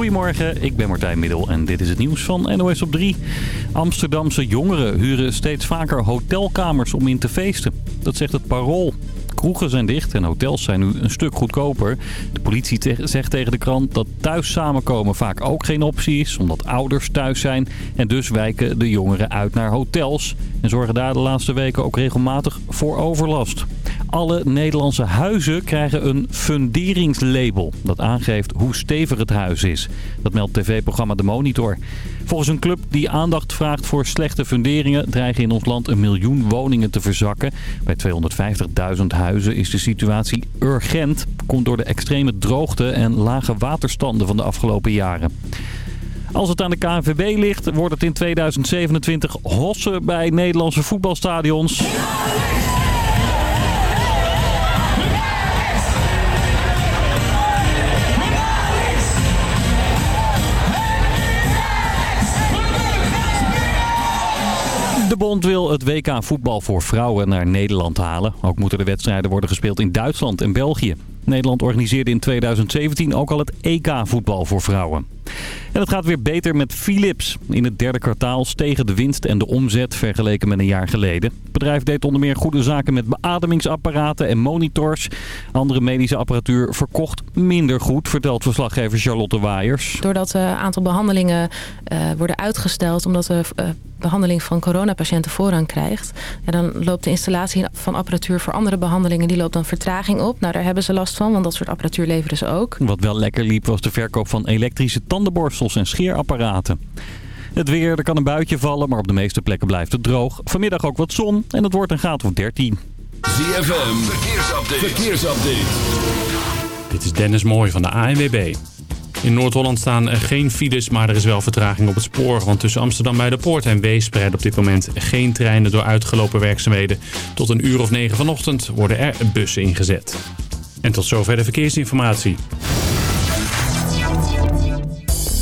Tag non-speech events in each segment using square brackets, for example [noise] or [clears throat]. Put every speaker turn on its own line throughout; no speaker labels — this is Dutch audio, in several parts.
Goedemorgen, ik ben Martijn Middel en dit is het nieuws van NOS op 3. Amsterdamse jongeren huren steeds vaker hotelkamers om in te feesten. Dat zegt het Parool. Kroegen zijn dicht en hotels zijn nu een stuk goedkoper. De politie zegt tegen de krant dat thuis samenkomen vaak ook geen optie is... omdat ouders thuis zijn. En dus wijken de jongeren uit naar hotels. En zorgen daar de laatste weken ook regelmatig voor overlast. Alle Nederlandse huizen krijgen een funderingslabel. Dat aangeeft hoe stevig het huis is. Dat meldt tv-programma De Monitor. Volgens een club die aandacht vraagt voor slechte funderingen... dreigen in ons land een miljoen woningen te verzakken. Bij 250.000 huizen is de situatie urgent. Komt door de extreme droogte en lage waterstanden van de afgelopen jaren. Als het aan de KNVB ligt, wordt het in 2027 hossen bij Nederlandse voetbalstadions. De bond wil het WK voetbal voor vrouwen naar Nederland halen. Ook moeten de wedstrijden worden gespeeld in Duitsland en België. Nederland organiseerde in 2017 ook al het EK voetbal voor vrouwen. En het gaat weer beter met Philips. In het derde kwartaal stegen de winst en de omzet vergeleken met een jaar geleden. Het bedrijf deed onder meer goede zaken met beademingsapparaten en monitors. Andere medische apparatuur verkocht minder goed, vertelt verslaggever Charlotte Waaiers.
Doordat een aantal behandelingen uh, worden uitgesteld omdat de uh, behandeling van coronapatiënten voorrang krijgt. Ja, dan loopt de installatie van apparatuur voor andere behandelingen die loopt dan vertraging op. Nou, daar hebben ze last van, want dat soort apparatuur leveren ze ook.
Wat wel lekker liep was de verkoop van elektrische tandenborstels en scheerapparaten. Het weer, er kan een buitje vallen, maar op de meeste plekken blijft het droog. Vanmiddag ook wat zon en het wordt een graad of 13.
ZFM, verkeersupdate. verkeersupdate.
Dit is Dennis Mooij van de ANWB. In Noord-Holland staan er geen files, maar er is wel vertraging op het spoor. Want tussen Amsterdam bij de Poort en Weesp rijden op dit moment geen treinen door uitgelopen werkzaamheden. Tot een uur of negen vanochtend worden er bussen ingezet. En tot zover de verkeersinformatie.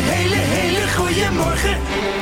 Hele, hele, goede morgen.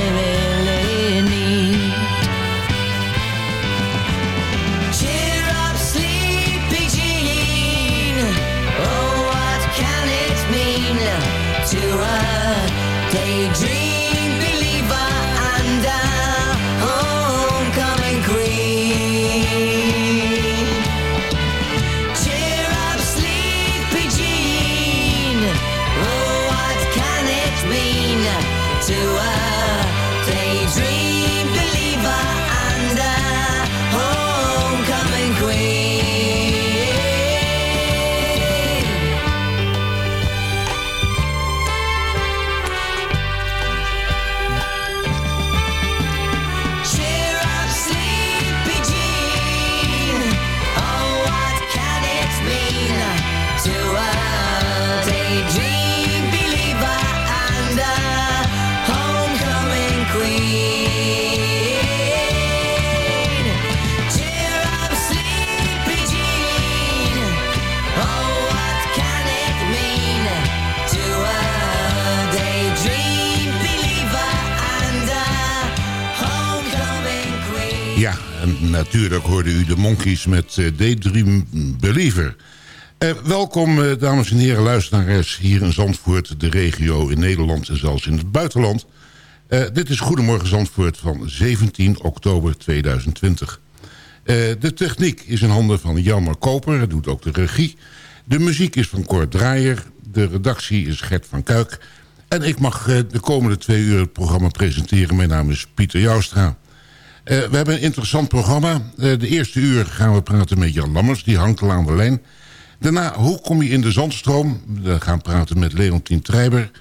natuurlijk hoorde u de Monkeys met eh, Daydream Believer. Eh, welkom, eh, dames en heren luisteraars, hier in Zandvoort, de regio in Nederland en zelfs in het buitenland. Dit is Goedemorgen Zandvoort van 17 oktober 2020. Eh, de techniek is in handen van Jelmer Koper, hij doet ook de regie. De muziek is van Cor Draaier, de redactie is Gert van Kuik. En ik mag de komende twee uur het programma presenteren. Mijn naam is Pieter Joustra. Eh, we hebben een interessant programma. Eh, de eerste uur gaan we praten met Jan Lammers, die hangt al aan de lijn. Daarna, hoe kom je in de zandstroom? We gaan praten met Leontien Treiber.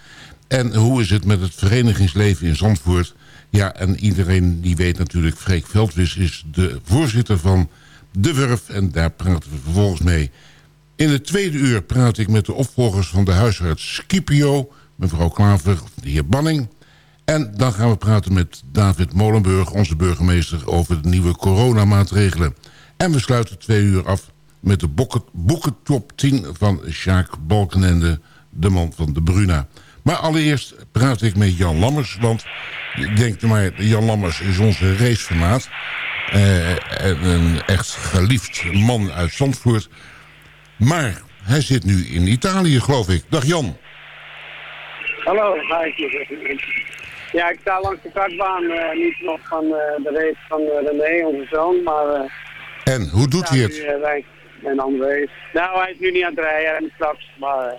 En hoe is het met het verenigingsleven in Zandvoort? Ja, en iedereen die weet natuurlijk... Freek Veldwis is de voorzitter van De Wurf. En daar praten we vervolgens mee. In het tweede uur praat ik met de opvolgers van de huisarts Scipio... mevrouw Klaver, de heer Banning... En dan gaan we praten met David Molenburg, onze burgemeester... over de nieuwe coronamaatregelen. En we sluiten twee uur af met de boeken, boekentop 10 van Sjaak Balkenende... de man van de Bruna. Maar allereerst praat ik met Jan Lammers. Want ik denk maar, Jan Lammers is onze racefanaat. Eh, en een echt geliefd man uit Zandvoort. Maar hij zit nu in Italië, geloof ik. Dag Jan.
Hallo. Ja, ik sta langs de kartbaan, eh, niet nog van eh, de race van eh, René, onze zoon, maar...
En hoe doet hij het?
nu, en André. Nou, hij is nu niet aan het rijden, en straks, maar...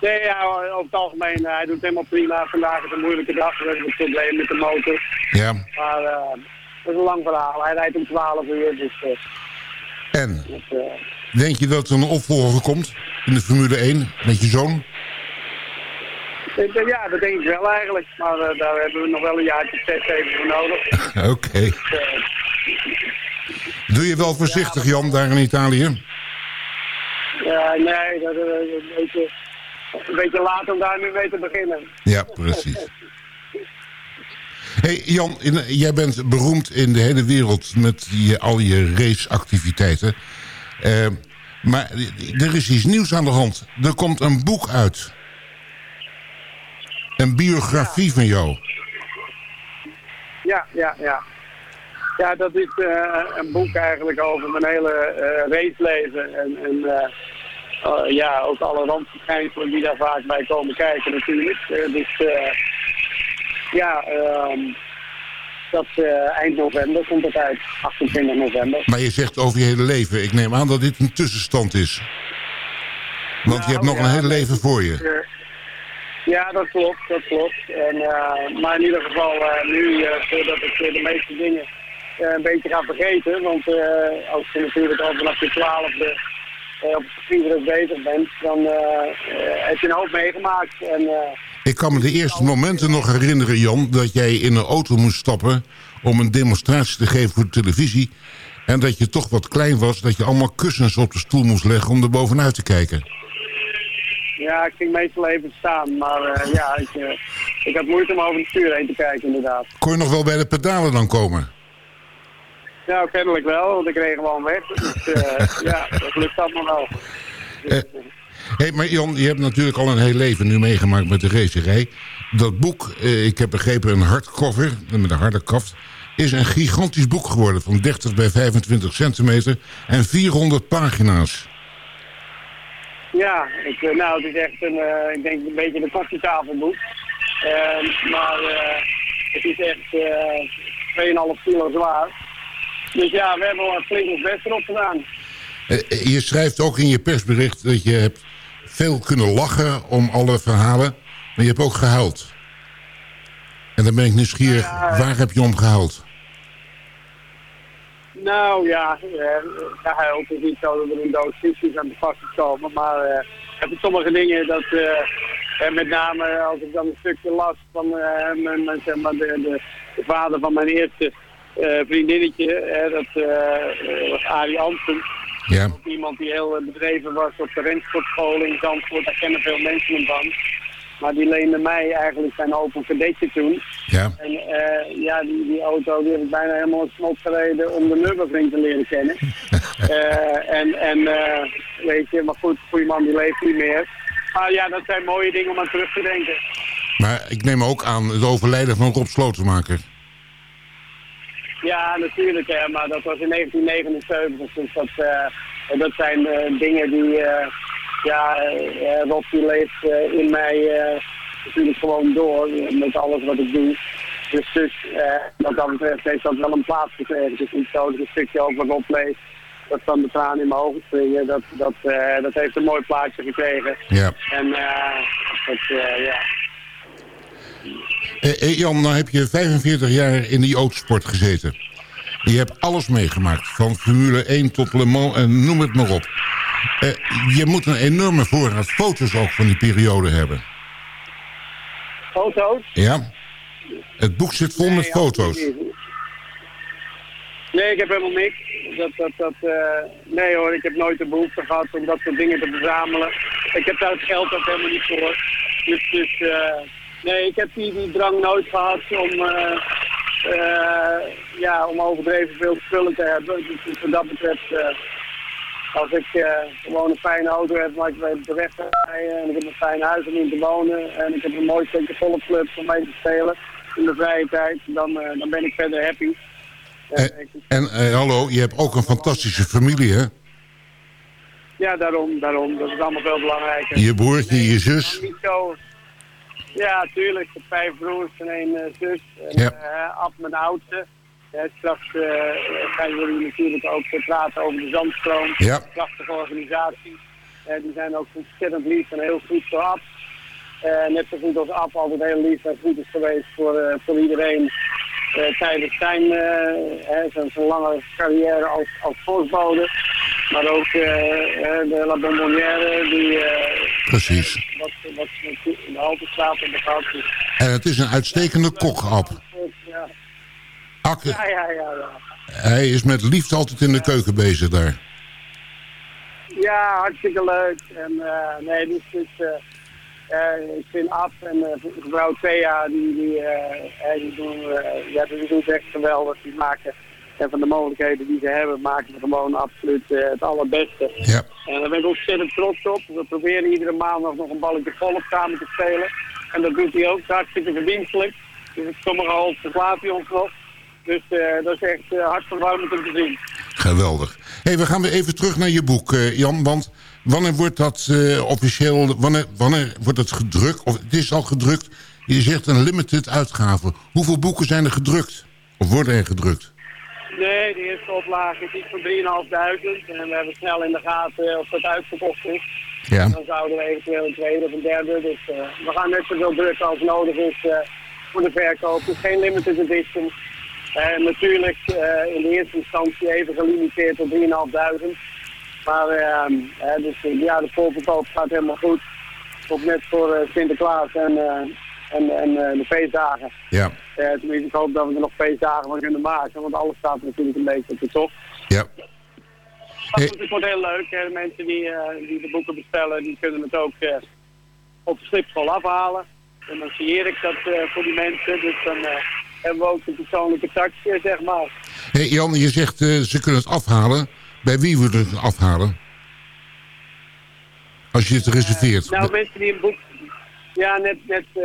nee, ja, over het algemeen, hij doet helemaal prima. Vandaag is een moeilijke dag, we hebben een probleem met de motor.
Ja.
Maar eh, dat is een lang verhaal. Hij rijdt om 12 uur, dus...
En
dus,
denk je dat er een opvolger komt in de Formule 1 met je zoon?
Ja, dat denk ik wel eigenlijk. Maar eh, daar hebben we nog wel een jaartje zes, zeven voor nodig. [laughs]
Oké.
Eh,
Doe je wel voorzichtig, Jan, daar in Italië?
Ja, nee, dat is een beetje, een beetje laat om daar nu mee te beginnen.
Ja, precies. hey, Jan, in- jij bent beroemd in de hele wereld met je, al je raceactiviteiten. Eh, maar er is iets nieuws aan de hand. Er komt een boek uit. Een biografie van jou.
Ja, ja, ja. Ja, dat is eh, een boek eigenlijk over mijn hele eh raceleven. En, en eh, eh, ja, ook alle randverschijnselen die daar vaak bij komen kijken natuurlijk. Dus ja, ehm, dat eind november komt het uit, 28 november.
Maar je zegt over je hele leven. Ik neem aan dat dit een tussenstand is. Want je hebt nog
Nou,
een hele leven voor je.
Ja, dat klopt, dat klopt. En, eh, maar in ieder geval eh, nu, eh, voordat ik de meeste dingen een beetje ga vergeten, want als je natuurlijk al vanaf je twaalfde op het virus bezig bent, dan heb je een hoop meegemaakt. En,
Ik kan me de eerste momenten nog herinneren, Jan... dat jij in een auto moest stappen om een demonstratie te geven voor de televisie... en dat je toch wat klein was, dat je allemaal kussens op de stoel moest leggen om er bovenuit te kijken.
Ja, ik ging meestal even staan, maar eh, ja, ik, eh, ik had moeite om over het stuur heen te kijken inderdaad.
Kon je nog wel bij de pedalen dan komen?
Nou, kennelijk wel, want ik reed gewoon weg. Dus eh, [laughs] ja, dat lukt allemaal wel.
Hé, hey, maar Jan, je hebt natuurlijk al een heel leven nu meegemaakt met de racerij. Dat boek, eh, ik heb begrepen een hardcover, met een harde kaft... is een gigantisch boek geworden van 30 bij 25 centimeter en 400 pagina's.
Ja, ik, eh, nou, het is echt een, eh, ik denk een beetje een koffietafelboek. Ehm, maar eh, het is echt eh 2,5 kilo zwaar. Dus ja, we hebben wel flink ons best erop gedaan.
Je schrijft ook in je persbericht dat je hebt veel kunnen lachen om alle verhalen... maar je hebt ook gehuild. En dan ben ik nieuwsgierig, waar heb je om gehuild?
Nou ja, eh, gehuild is niet zo dat er een fietsjes aan de vast komen. Maar eh heb ik sommige dingen dat, eh, eh, met name als ik dan een stukje las van eh, mijn, mijn, zeg maar de, de, de vader van mijn eerste eh, vriendinnetje, eh, dat eh, eh, was Arie Ansen.
Ja,
iemand die heel eh, bedreven was op de rensportschool in Zandvoort, daar kennen veel mensen hem van. Maar die leende mij eigenlijk zijn open cadetje toen.
ja.
En eh, ja, die, die auto die heb ik bijna helemaal snot gereden om de Nürburgring te leren kennen. [laughs] Eh, en en eh, weet je, maar goed, goede man die leeft niet meer. Maar ja, dat zijn mooie dingen om aan terug te denken.
Maar ik neem ook aan het overlijden van Rob Slotenmaker.
Ja, natuurlijk, hè, maar dat was in 1979. Dus dat, dat zijn dingen die, ja, eh, Rob die leeft eh, in mij eh, natuurlijk gewoon door eh, met alles wat ik doe. Dus, dus eh, wat dat betreft heeft dat wel een plaats gekregen. Het is niet zo dat ik een stukje over Rob lees, dat dan de tranen in mijn ogen springen. Dat, dat, eh, dat heeft een mooi plaatje gekregen.
Ja.
En eh, dat, eh, ja,
Eh, eh, Jan, nou heb je 45 jaar in die autosport gezeten. Je hebt alles meegemaakt, van Formule 1 tot Le Mans en noem het maar op. Eh, je moet een enorme voorraad foto's ook van die periode hebben.
foto's.
Ja? Het boek zit vol met foto's.
Nee, ik heb helemaal niks. Dat, dat, dat, eh, nee hoor, ik heb nooit de behoefte gehad om dat soort dingen te verzamelen. Ik heb daar het geld ook helemaal niet voor. Dus, dus eh, nee, ik heb die, die drang nooit gehad om, ja, om overdreven veel spullen te hebben. Dus, dus wat dat betreft, eh, als ik eh, gewoon een fijne auto heb waar ik op de weg rijden en ik heb een fijn huis om in te wonen en ik heb een mooi stukje golfclub om mee te spelen in de vrije tijd, dan, eh, dan ben ik verder happy.
Eh,
Eh,
en eh, hallo, je hebt ook een fantastische familie, hè?
ja, daarom, daarom. Dat is allemaal veel belangrijker.
Je broertje, je zus.
Niet zo... Ja, tuurlijk. Ik heb vijf broers en één eh, zus. En
Ja.
eh, Ab, mijn oudste. Ja, straks eh, gaan jullie natuurlijk ook praten over de Zandstroom.
Ja.
Prachtige organisatie. Die zijn ook ontzettend lief en heel goed voor Ab. Net zo goed als Ab altijd heel lief en goed is geweest voor, voor iedereen. tijdens zijn, zijn lange carrière als, als postbode. Maar ook eh, de La Bonbonnière, die eh,
Precies.
wat, wat in de Haltestraat hebben gehad. Dus,
En het is een uitstekende kok, Ab.
ja.
Akke,
Ja, ja, ja, ja.
hij is met liefde altijd in de keuken bezig daar.
Ja, hartstikke leuk. En eh, nee, dus, dus ik vind af en mevrouw Thea, die, die, die, doen, eh, ja, die doen het echt geweldig. Die maken en van de mogelijkheden die ze hebben, maken ze gewoon absoluut eh, het allerbeste.
Ja.
En daar ben ik ontzettend trots op. We proberen iedere maandag nog een balletje golf samen te spelen. En dat doet hij ook hartstikke verdienstelijk. Dus op sommige hoogte slaat hij ons nog. Dus eh, dat is echt uh, hartverwarmend om te zien.
Geweldig. hey, we gaan weer even terug naar je boek, eh, Jan. Want wanneer wordt dat eh, officieel... Wanneer, wanneer wordt het gedrukt? Of het is al gedrukt. Je zegt een limited uitgave. Hoeveel boeken zijn er gedrukt? Of worden er gedrukt?
Nee, de eerste oplage is iets van 3.500. En we hebben snel in de gaten of dat uitverkocht is.
Ja.
Dan zouden we eventueel een tweede of een derde. Dus eh, we gaan net zoveel drukken als nodig is eh, voor de verkoop. Het is geen limited edition. Eh, natuurlijk in de eerste instantie even gelimiteerd tot 3.500. Maar ehm, eh, dus, ja, de voorverkoop gaat helemaal goed. Ook net voor Sinterklaas en, en, en eh, de feestdagen.
Ja.
Eh, tenminste, ik hoop dat we er nog feestdagen van kunnen maken, want alles staat natuurlijk een beetje op de top.
Ja.
Maar goed, het wordt heel leuk. Hè. De mensen die, eh, die de boeken bestellen, die kunnen het ook op de slipschool afhalen. En dan signeer ik dat voor die mensen. Dus dan hebben we ook een persoonlijke tax, eh, zeg maar.
Hey, Jan, je zegt ze kunnen het afhalen. Bij wie wordt het afhalen? Als je het reserveert.
Nou, mensen die een boek... Ja, net, net eh,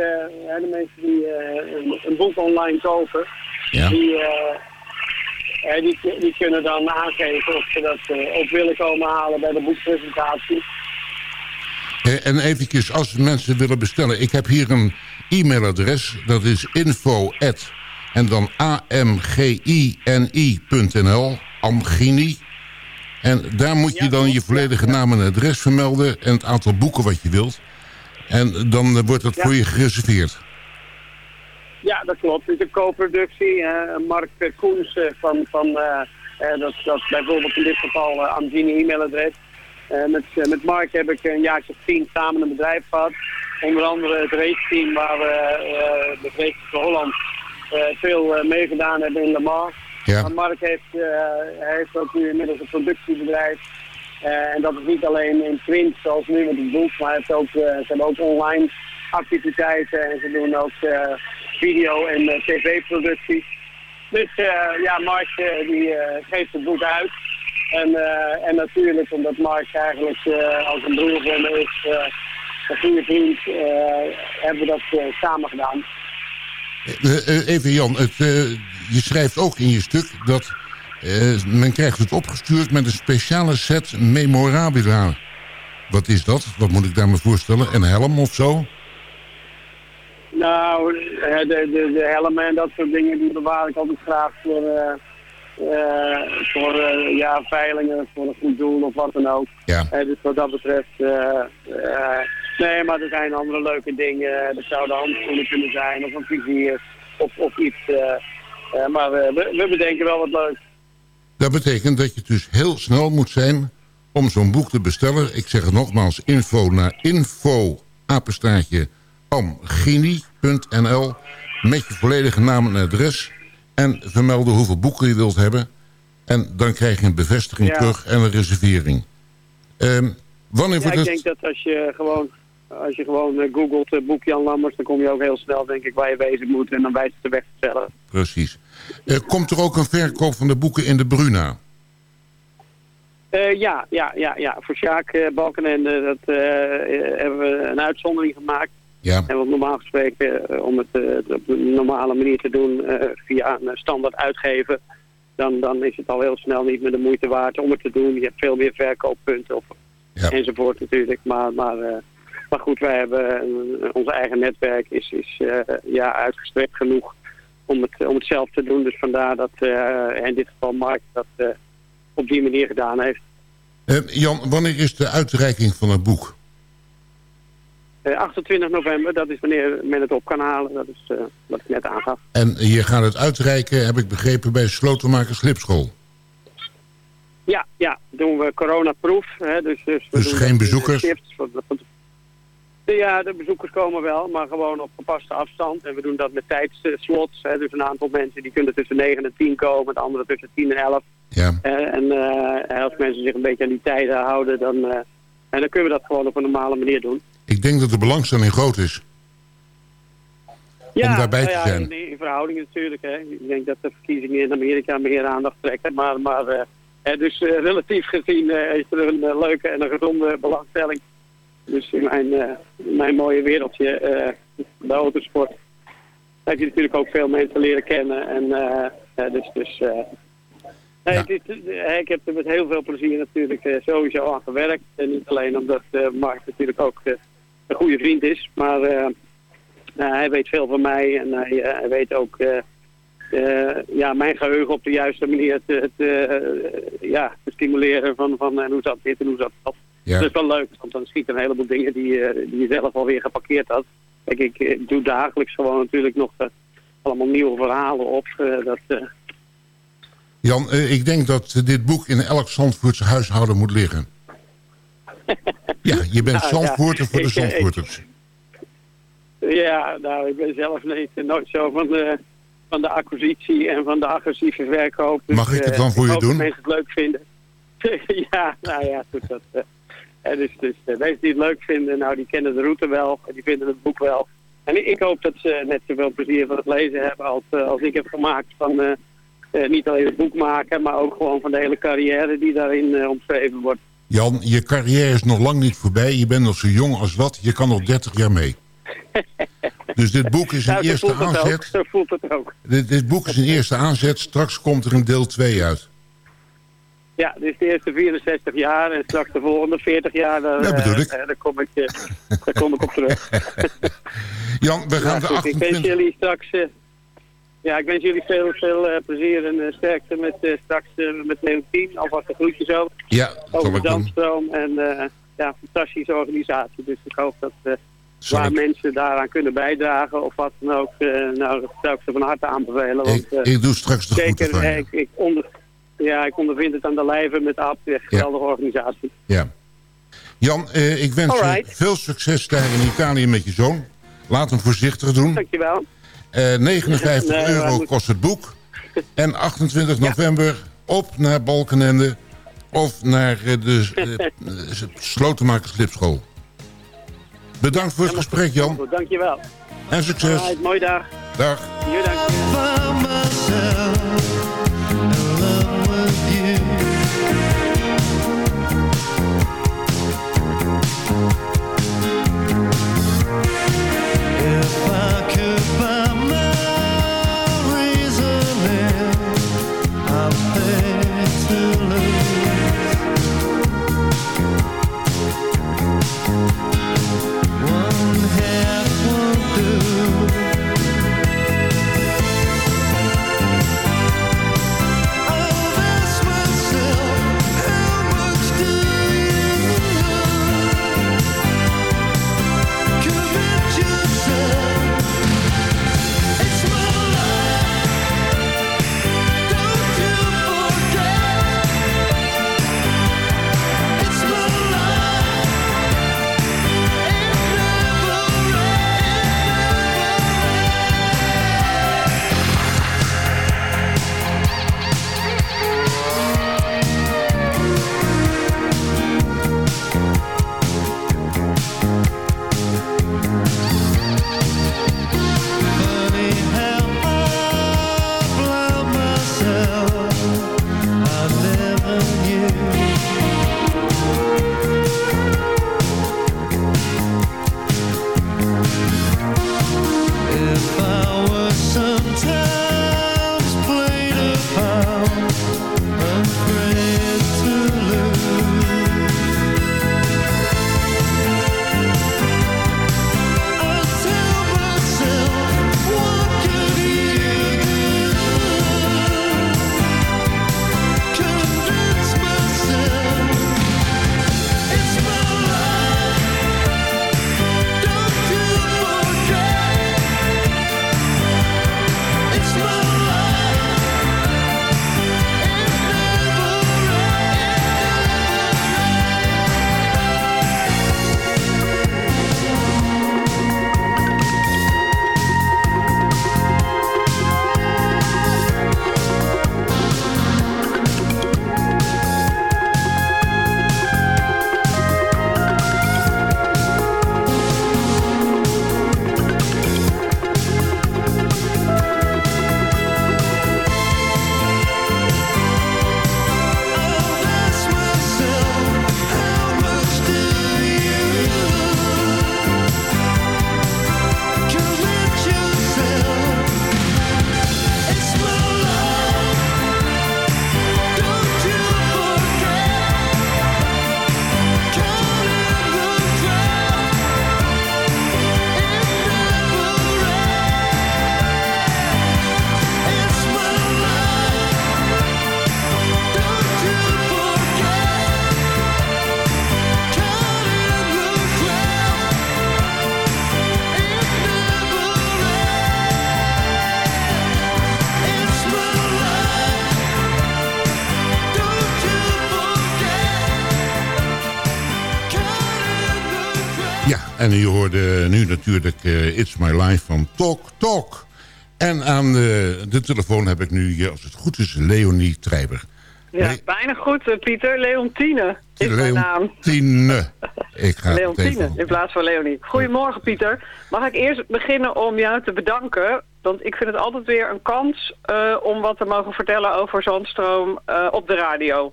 de mensen die eh, een, een boek online kopen,
Ja.
die, eh, die, die kunnen dan aangeven of ze dat op willen komen halen bij de boekpresentatie.
En eventjes, als mensen willen bestellen. Ik heb hier een e-mailadres. Dat is info en dan amgini.nl. Amgini. En daar moet je dan je volledige naam en adres vermelden. En het aantal boeken wat je wilt. En dan eh, wordt dat
Ja.
voor je gereserveerd.
Ja, dat klopt. Het is een co-productie. eh, Mark eh, Koens van, van dat, dat bijvoorbeeld in dit geval uh, Amgini e-mailadres. Met, met Mark heb ik een jaartje of tien samen een bedrijf gehad. Onder andere het raceteam waar we de Race van Holland veel meegedaan hebben in Le Mans.
Ja.
Maar Mark heeft, hij heeft ook nu inmiddels een productiebedrijf. Eh, en dat is niet alleen in print zoals nu met het boek, maar heeft ook, eh, ze hebben ook online activiteiten en ze doen ook eh, video- en tv-producties. Dus ja, Mark die geeft het boek uit. En, en natuurlijk, omdat Mark eigenlijk als een broer van me is, eh, een goede vriend, hebben we dat samen gedaan.
Even Jan, het, je schrijft ook in je stuk dat eh, men krijgt het opgestuurd met een speciale set memorabilia. Wat is dat? Wat moet ik daar me voorstellen? Een helm of zo?
Nou, eh, de, de, de helmen en dat soort dingen, die bewaar ik altijd graag voor, eh, voor ja, veilingen, voor een goed doel of wat dan ook.
Ja.
Dus wat dat betreft, nee, maar er zijn andere leuke dingen. Er zouden handschoenen kunnen zijn of een vizier of, of iets. maar we, we bedenken wel wat leuk.
Dat betekent dat je dus heel snel moet zijn om zo'n boek te bestellen. Ik zeg het nogmaals, info naar info apenstaartje amgini.nl met je volledige naam en adres en vermelden hoeveel boeken je wilt hebben. En dan krijg je een bevestiging
Ja.
terug en een reservering. Ehm, wanneer
Ja,
wordt
ik
het...
denk dat als je gewoon, als je gewoon eh, googelt eh, boek Jan Lammers, dan kom je ook heel snel denk ik waar je wezen moet en dan wijst het de weg vertellen.
Precies. Eh, komt er ook een verkoop van de boeken in de Bruna?
Ja, ja, ja, ja. Voor Sjaak uh, Balkenende dat, hebben we een uitzondering gemaakt.
Ja.
En wat normaal gesproken, om het op een normale manier te doen via een standaard uitgeven, dan, dan is het al heel snel niet meer de moeite waard om het te doen. Je hebt veel meer verkooppunten of,
Ja.
enzovoort natuurlijk. Maar, maar, maar goed, wij hebben een- ons eigen netwerk is, is eh, ja, uitgestrekt genoeg om het, om het zelf te doen. Dus vandaar dat eh, in dit geval Mark dat eh, op die manier gedaan heeft.
Eh, Jan, wanneer is de uitreiking van het boek?
Eh, 28 november, dat is wanneer men het op kan halen. Dat is eh, wat ik net aangaf.
En je gaat het uitreiken, heb ik begrepen, bij Slotenmaker Slipschool.
Ja, ja, doen we coronaproof. Hè, dus, dus, we
Dus
doen
geen
eh,
bezoekers?
shifts ja, de bezoekers komen wel, maar gewoon op gepaste afstand. En we doen dat met tijdslots. Hè, dus een aantal mensen die kunnen tussen 9 en 10 komen, de andere tussen 10 en 11.
Ja.
Eh, en eh, als mensen zich een beetje aan die tijden houden, dan, eh, en dan kunnen we dat gewoon op een normale manier doen.
Ik denk dat de belangstelling groot is.
Ja,
Om daarbij
nou
te zijn.
In, in verhouding natuurlijk. Hè. Ik denk dat de verkiezingen in Amerika meer aandacht trekken. Maar, maar dus relatief gezien is er een leuke en een gezonde belangstelling. Dus in mijn, eh, in mijn mooie wereldje, eh, de autosport, heb je natuurlijk ook veel mensen leren kennen. En eh, eh, dus, dus eh, nee,
Ja.
eh, ik heb er met heel veel plezier natuurlijk eh, sowieso aan gewerkt. En niet alleen omdat eh, Mark natuurlijk ook eh, een goede vriend is, maar... eh, hij weet veel van mij en hij, eh, hij weet ook eh, eh, ja, mijn geheugen op de juiste manier te, te, eh, ja, te stimuleren van, van en hoe zat dit en hoe zat dat.
Ja.
Dat is wel leuk, want dan schiet een heleboel dingen die, eh, die je zelf alweer geparkeerd had. Kijk, ik eh, doe dagelijks gewoon natuurlijk nog eh, allemaal nieuwe verhalen op. dat,
Jan, ik denk dat dit boek in elk Zandvoortse huishouden moet liggen. [laughs] Ja, je bent
Nou, ja.
Zandvoorter voor de [laughs]
Ik, ik-
Zandvoorters.
Ja, nou, ik ben zelf niet, nooit zo van de, van de acquisitie en van de agressieve verkoop. Dus,
Mag ik het dan voor je
hoop dat
doen?
mensen het leuk vinden. [laughs] ja, nou ja, goed. Dat,
dus dus eh, mensen die het leuk vinden, nou die kennen de route wel. en Die vinden het boek wel. En ik- hoop dat ze net zoveel plezier van het lezen hebben als, eh, als ik heb gemaakt van... eh, niet alleen het boek maken, maar ook gewoon van de hele carrière die daarin eh, omschreven wordt.
Jan, je carrière is nog lang niet voorbij. Je bent nog zo jong als wat. Je kan nog 30 jaar mee. [laughs] Dus dit boek is een
Nou,
eerste
het ook.
aanzet.
Zo voelt het ook.
Dit, dit boek is een eerste aanzet. Straks komt er een deel 2 uit.
Ja, dit is de eerste 64 jaar en straks de volgende 40 jaar, daar,
Dat bedoel
eh,
ik.
daar, kom, ik, eh, daar kom ik op terug. [laughs]
Jan, we gaan
Ja,
de
goed, ik wens
28...
jullie straks... eh, ja, ik wens jullie veel, veel plezier en sterkte met straks met Leontien. Alvast de groetjes ook.
Ja,
Over
doen.
Zandstroom. En eh, ja, fantastische organisatie. Dus ik hoop dat
Zal
waar
ik-
mensen daaraan kunnen bijdragen of wat dan ook, nou, dat zou ik ze van harte aanbevelen. Want,
Ik, ik doe straks de groeten
zeker,
van je.
ik, ik, onder, ja, ik ondervind het aan de lijve met AAP. Echt een geweldige organisatie.
Ja. Jan, eh, ik wens je veel succes daar in Italië met je zoon. Laat hem voorzichtig doen.
Dankjewel.
Eh 59 [laughs]
Nee,
euro kost het boek. [laughs] En 28 november op naar Balkenende. Of naar eh, de [laughs] uh, Slotenmakers Slipschool. Bedankt voor het gesprek, Jan.
Dankjewel.
En succes.
Alright, mooie dag.
Dag.
Jullie dank.
En u hoorde nu natuurlijk eh, It's My Life van Talk Talk. En aan de, de telefoon heb ik nu, eh, als het goed is, Leonie Treiber.
Ja, bijna goed, eh, Pieter. Leontine. is mijn naam.
Leontine. Ik ga
Leontine in plaats van Leonie. Goedemorgen Pieter. Mag ik eerst beginnen om jou te bedanken? Want ik vind het altijd weer een kans eh, om wat te mogen vertellen over Zandstroom eh, op de radio.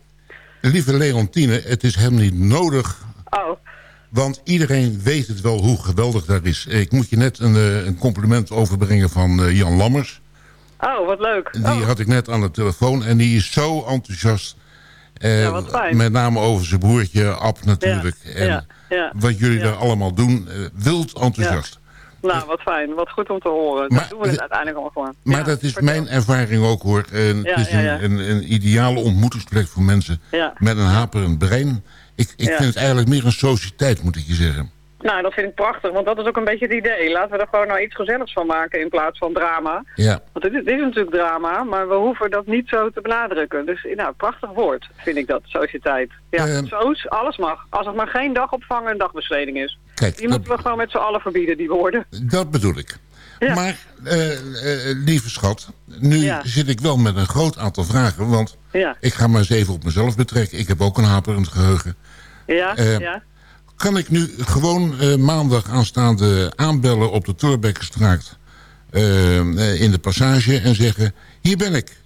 Lieve Leontine, het is helemaal niet nodig.
Oh,
Want iedereen weet het wel hoe geweldig dat is. Ik moet je net een, eh, een compliment overbrengen van eh, Jan Lammers.
oh wat leuk.
Die
Oh,
had ik net aan de telefoon en die is zo enthousiast. Eh,
Ja, wat fijn.
Met name over zijn broertje Ab natuurlijk.
Ja,
en
ja, ja.
wat jullie daar allemaal doen, wild enthousiast.
nou, wat fijn. Wat goed om te horen.
Maar-
Dat doen we het uiteindelijk allemaal gewoon.
Maar dat is mijn ervaring ook hoor. En het is. Een, een, een ideale ontmoetingsplek voor mensen met een haperend brein. Ik, ik
Ja.
vind het eigenlijk meer een sociëteit, moet ik je zeggen.
Nou, dat vind ik prachtig, want dat is ook een beetje het idee. Laten we er gewoon nou iets gezelligs van maken in plaats van drama.
Ja.
Want dit is, is natuurlijk drama, maar we hoeven dat niet zo te benadrukken. Dus nou, prachtig woord vind ik dat, sociëteit. Ja, soos, alles mag. Als het maar geen dagopvang en dagbesteding is.
Kijk,
Die
dat,
moeten we gewoon met z'n allen verbieden, die woorden.
dat bedoel ik.
Ja.
Maar, eh, eh, lieve schat, nu
Ja.
zit ik wel met een groot aantal vragen. Want
Ja,
ik ga maar eens even op mezelf betrekken. Ik heb ook een haperend geheugen.
ja,
Eh,
ja.
Kan ik nu gewoon maandag aanstaande aanbellen op de Torbekkenstraat... in de passage en zeggen... hier ben ik,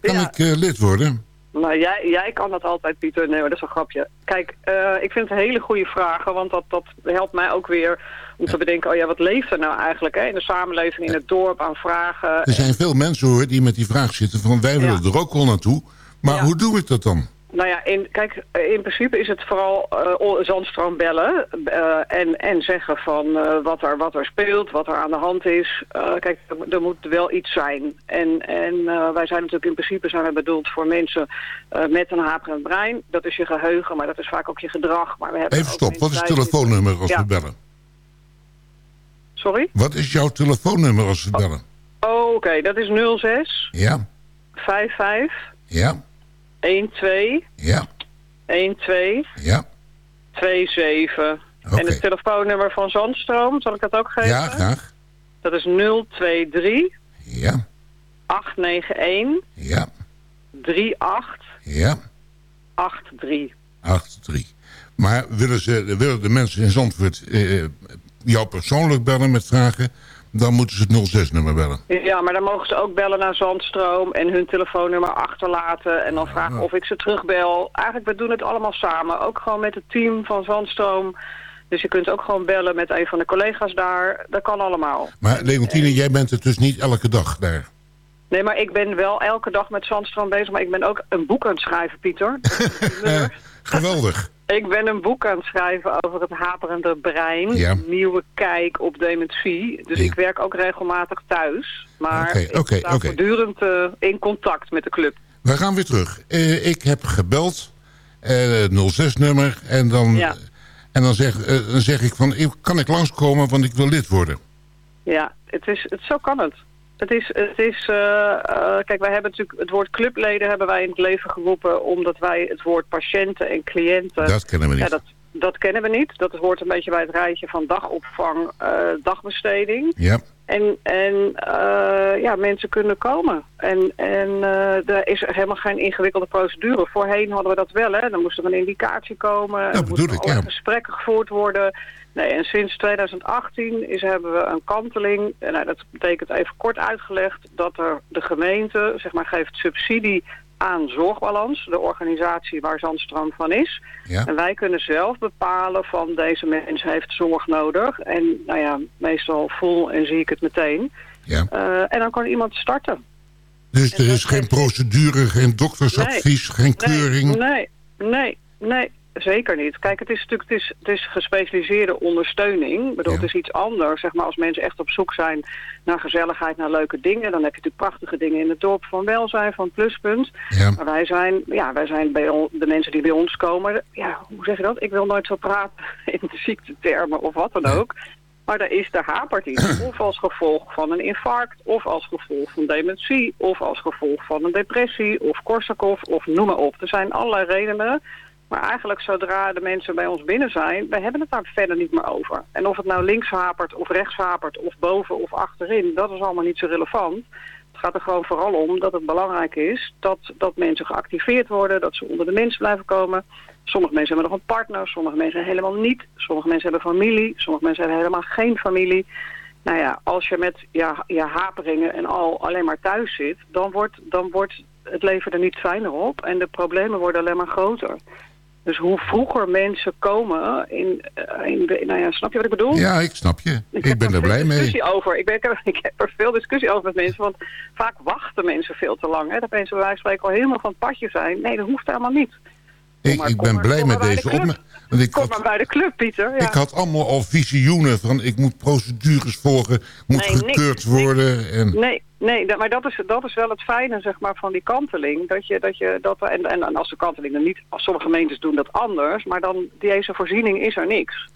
kan ik lid worden?
Nou, jij, jij kan dat altijd, Pieter. Nee, maar dat is een grapje. Kijk, ik vind het een hele goede vragen, want dat, dat helpt mij ook weer om te bedenken... oh ja, wat leeft er nou eigenlijk hè, in de samenleving, in het dorp, aan vragen.
Er zijn veel mensen hoor die met die vraag zitten van... wij willen er ook wel naartoe, maar hoe doe ik dat dan?
Nou ja, in, kijk, in principe is het vooral eh, Zandstroom bellen eh, en, en zeggen van eh, wat, er, wat er speelt, wat er aan de hand is. Kijk, er, er moet wel iets zijn. En, en wij zijn natuurlijk in principe zijn we bedoeld voor mensen met een haperend brein. Dat is je geheugen, maar dat is vaak ook je gedrag. Maar we hebben
Even stop, wat is het telefoonnummer als
Ja.
we bellen?
Sorry?
Wat is jouw telefoonnummer als we bellen?
Oh, oké, dat is 06
Ja,
55
ja,
12
ja,
12
ja.
27.
Oké.
En het telefoonnummer van Zandstroom, zal ik dat ook geven?
Ja, graag.
Dat is 023
Ja,
891
ja,
38
ja.
83.
8-3. Maar willen, ze, willen de mensen in Zandvoort eh, jou persoonlijk bellen met vragen... dan moeten ze het 06-nummer bellen.
Ja, maar dan mogen ze ook bellen naar Zandstroom en hun telefoonnummer achterlaten. En dan vragen of ik ze terugbel. Eigenlijk, we doen het allemaal samen. Ook gewoon met het team van Zandstroom. Dus je kunt ook gewoon bellen met een van de collega's daar. Dat kan allemaal.
Maar Leontine, jij bent er dus niet elke dag daar.
Nee, maar ik ben wel elke dag met Zandstroom bezig. Maar ik ben ook een boek aan het schrijven, Pieter. [laughs]
Eh, geweldig.
Ik ben een boek aan het schrijven over het haperende brein.
Ja.
Nieuwe kijk op dementie. Dus ik werk ook regelmatig thuis. Maar ik sta voortdurend eh, in contact met de club.
We gaan weer terug. Eh, ik heb gebeld, eh, het 06-nummer... en dan,
Ja.
en dan, zeg, eh, dan zeg ik van, eh, kan ik langskomen, want ik wil lid worden.
Ja, het is, het, zo kan het. Het is, het is eh, eh, kijk, wij hebben natuurlijk het woord clubleden hebben wij in het leven geroepen, omdat wij het woord patiënten en cliënten.
Dat kennen we niet.
Ja, dat, dat kennen we niet. Dat hoort een beetje bij het rijtje van dagopvang, eh, dagbesteding.
Ja,
En, en eh, ja, mensen kunnen komen. En, en er is helemaal geen ingewikkelde procedure. Voorheen hadden we dat wel, hè. Dan moest er een indicatie komen. en
Dat
er
bedoel
moesten
ik, ja.
gesprekken gevoerd worden. Nee, en sinds 2018 is, hebben we een kanteling. En nou, dat betekent even kort uitgelegd dat er de gemeente, zeg maar, geeft subsidie aan Zorgbalans, de organisatie waar Zandstroom van is.
ja.
En wij kunnen zelf bepalen van deze mens heeft zorg nodig. En nou ja, meestal voel en zie ik het meteen.
ja.
Eh, en dan kan iemand starten.
Dus
En
er is geen procedure, geen doktersadvies, geen keuring.
Nee, nee, nee, nee, zeker niet. Kijk, het is natuurlijk het is, het is gespecialiseerde ondersteuning. Ik bedoel,
Ja.
Het is iets anders. Zeg maar, als mensen echt op zoek zijn naar gezelligheid, naar leuke dingen... dan heb je natuurlijk prachtige dingen in het dorp van welzijn, van pluspunt.
Ja.
Maar wij zijn, ja, wij zijn bij on- de mensen die bij ons komen... Ja, hoe zeg je dat? Ik wil nooit zo praten [laughs] in de ziektetermen of wat dan ook... Maar daar is de hapert iets. [clears throat] Of als gevolg van een infarct, of als gevolg van dementie, of als gevolg van een depressie, of Korsakoff, of noem maar op. Er zijn allerlei redenen. Maar eigenlijk zodra de mensen bij ons binnen zijn, we hebben het daar verder niet meer over. En of het nou links hapert, of rechts hapert, of boven of achterin, dat is allemaal niet zo relevant. Het gaat er gewoon vooral om dat het belangrijk is dat, dat mensen geactiveerd worden, dat ze onder de mensen blijven komen. Sommige mensen hebben nog een partner, sommige mensen helemaal niet. Sommige mensen hebben familie, sommige mensen hebben helemaal geen familie. Nou ja, als je met ja, je haperingen en al alleen maar thuis zit, dan wordt, dan wordt het leven er niet fijner op en de problemen worden alleen maar groter. Dus hoe vroeger mensen komen in, eh, in de, nou ja, snap je wat ik bedoel?
Ja, ik snap je. Ik, ben er blij mee.
discussie over. Ik, ben, ik heb er veel discussie over met mensen. Want vaak wachten mensen veel te lang. Hè? Dat mensen bij wijze van spreken al helemaal van het padje zijn. Nee, dat hoeft helemaal niet.
Ik,
maar,
ik ben
maar-
blij met deze
de
opmerking. Ik
Kom
had,
maar bij de club, Pieter. Ja.
ik had allemaal al visioenen van ik moet procedures volgen, moet
Nee,
gekeurd
niks.
worden. En,
Nee, nee dat- maar dat is, dat is wel het fijne zeg maar, van die kanteling. Dat je, dat je, dat, en, en, en als de kanteling er niet... Als sommige gemeentes doen dat anders. Maar dan, deze voorziening is er niks.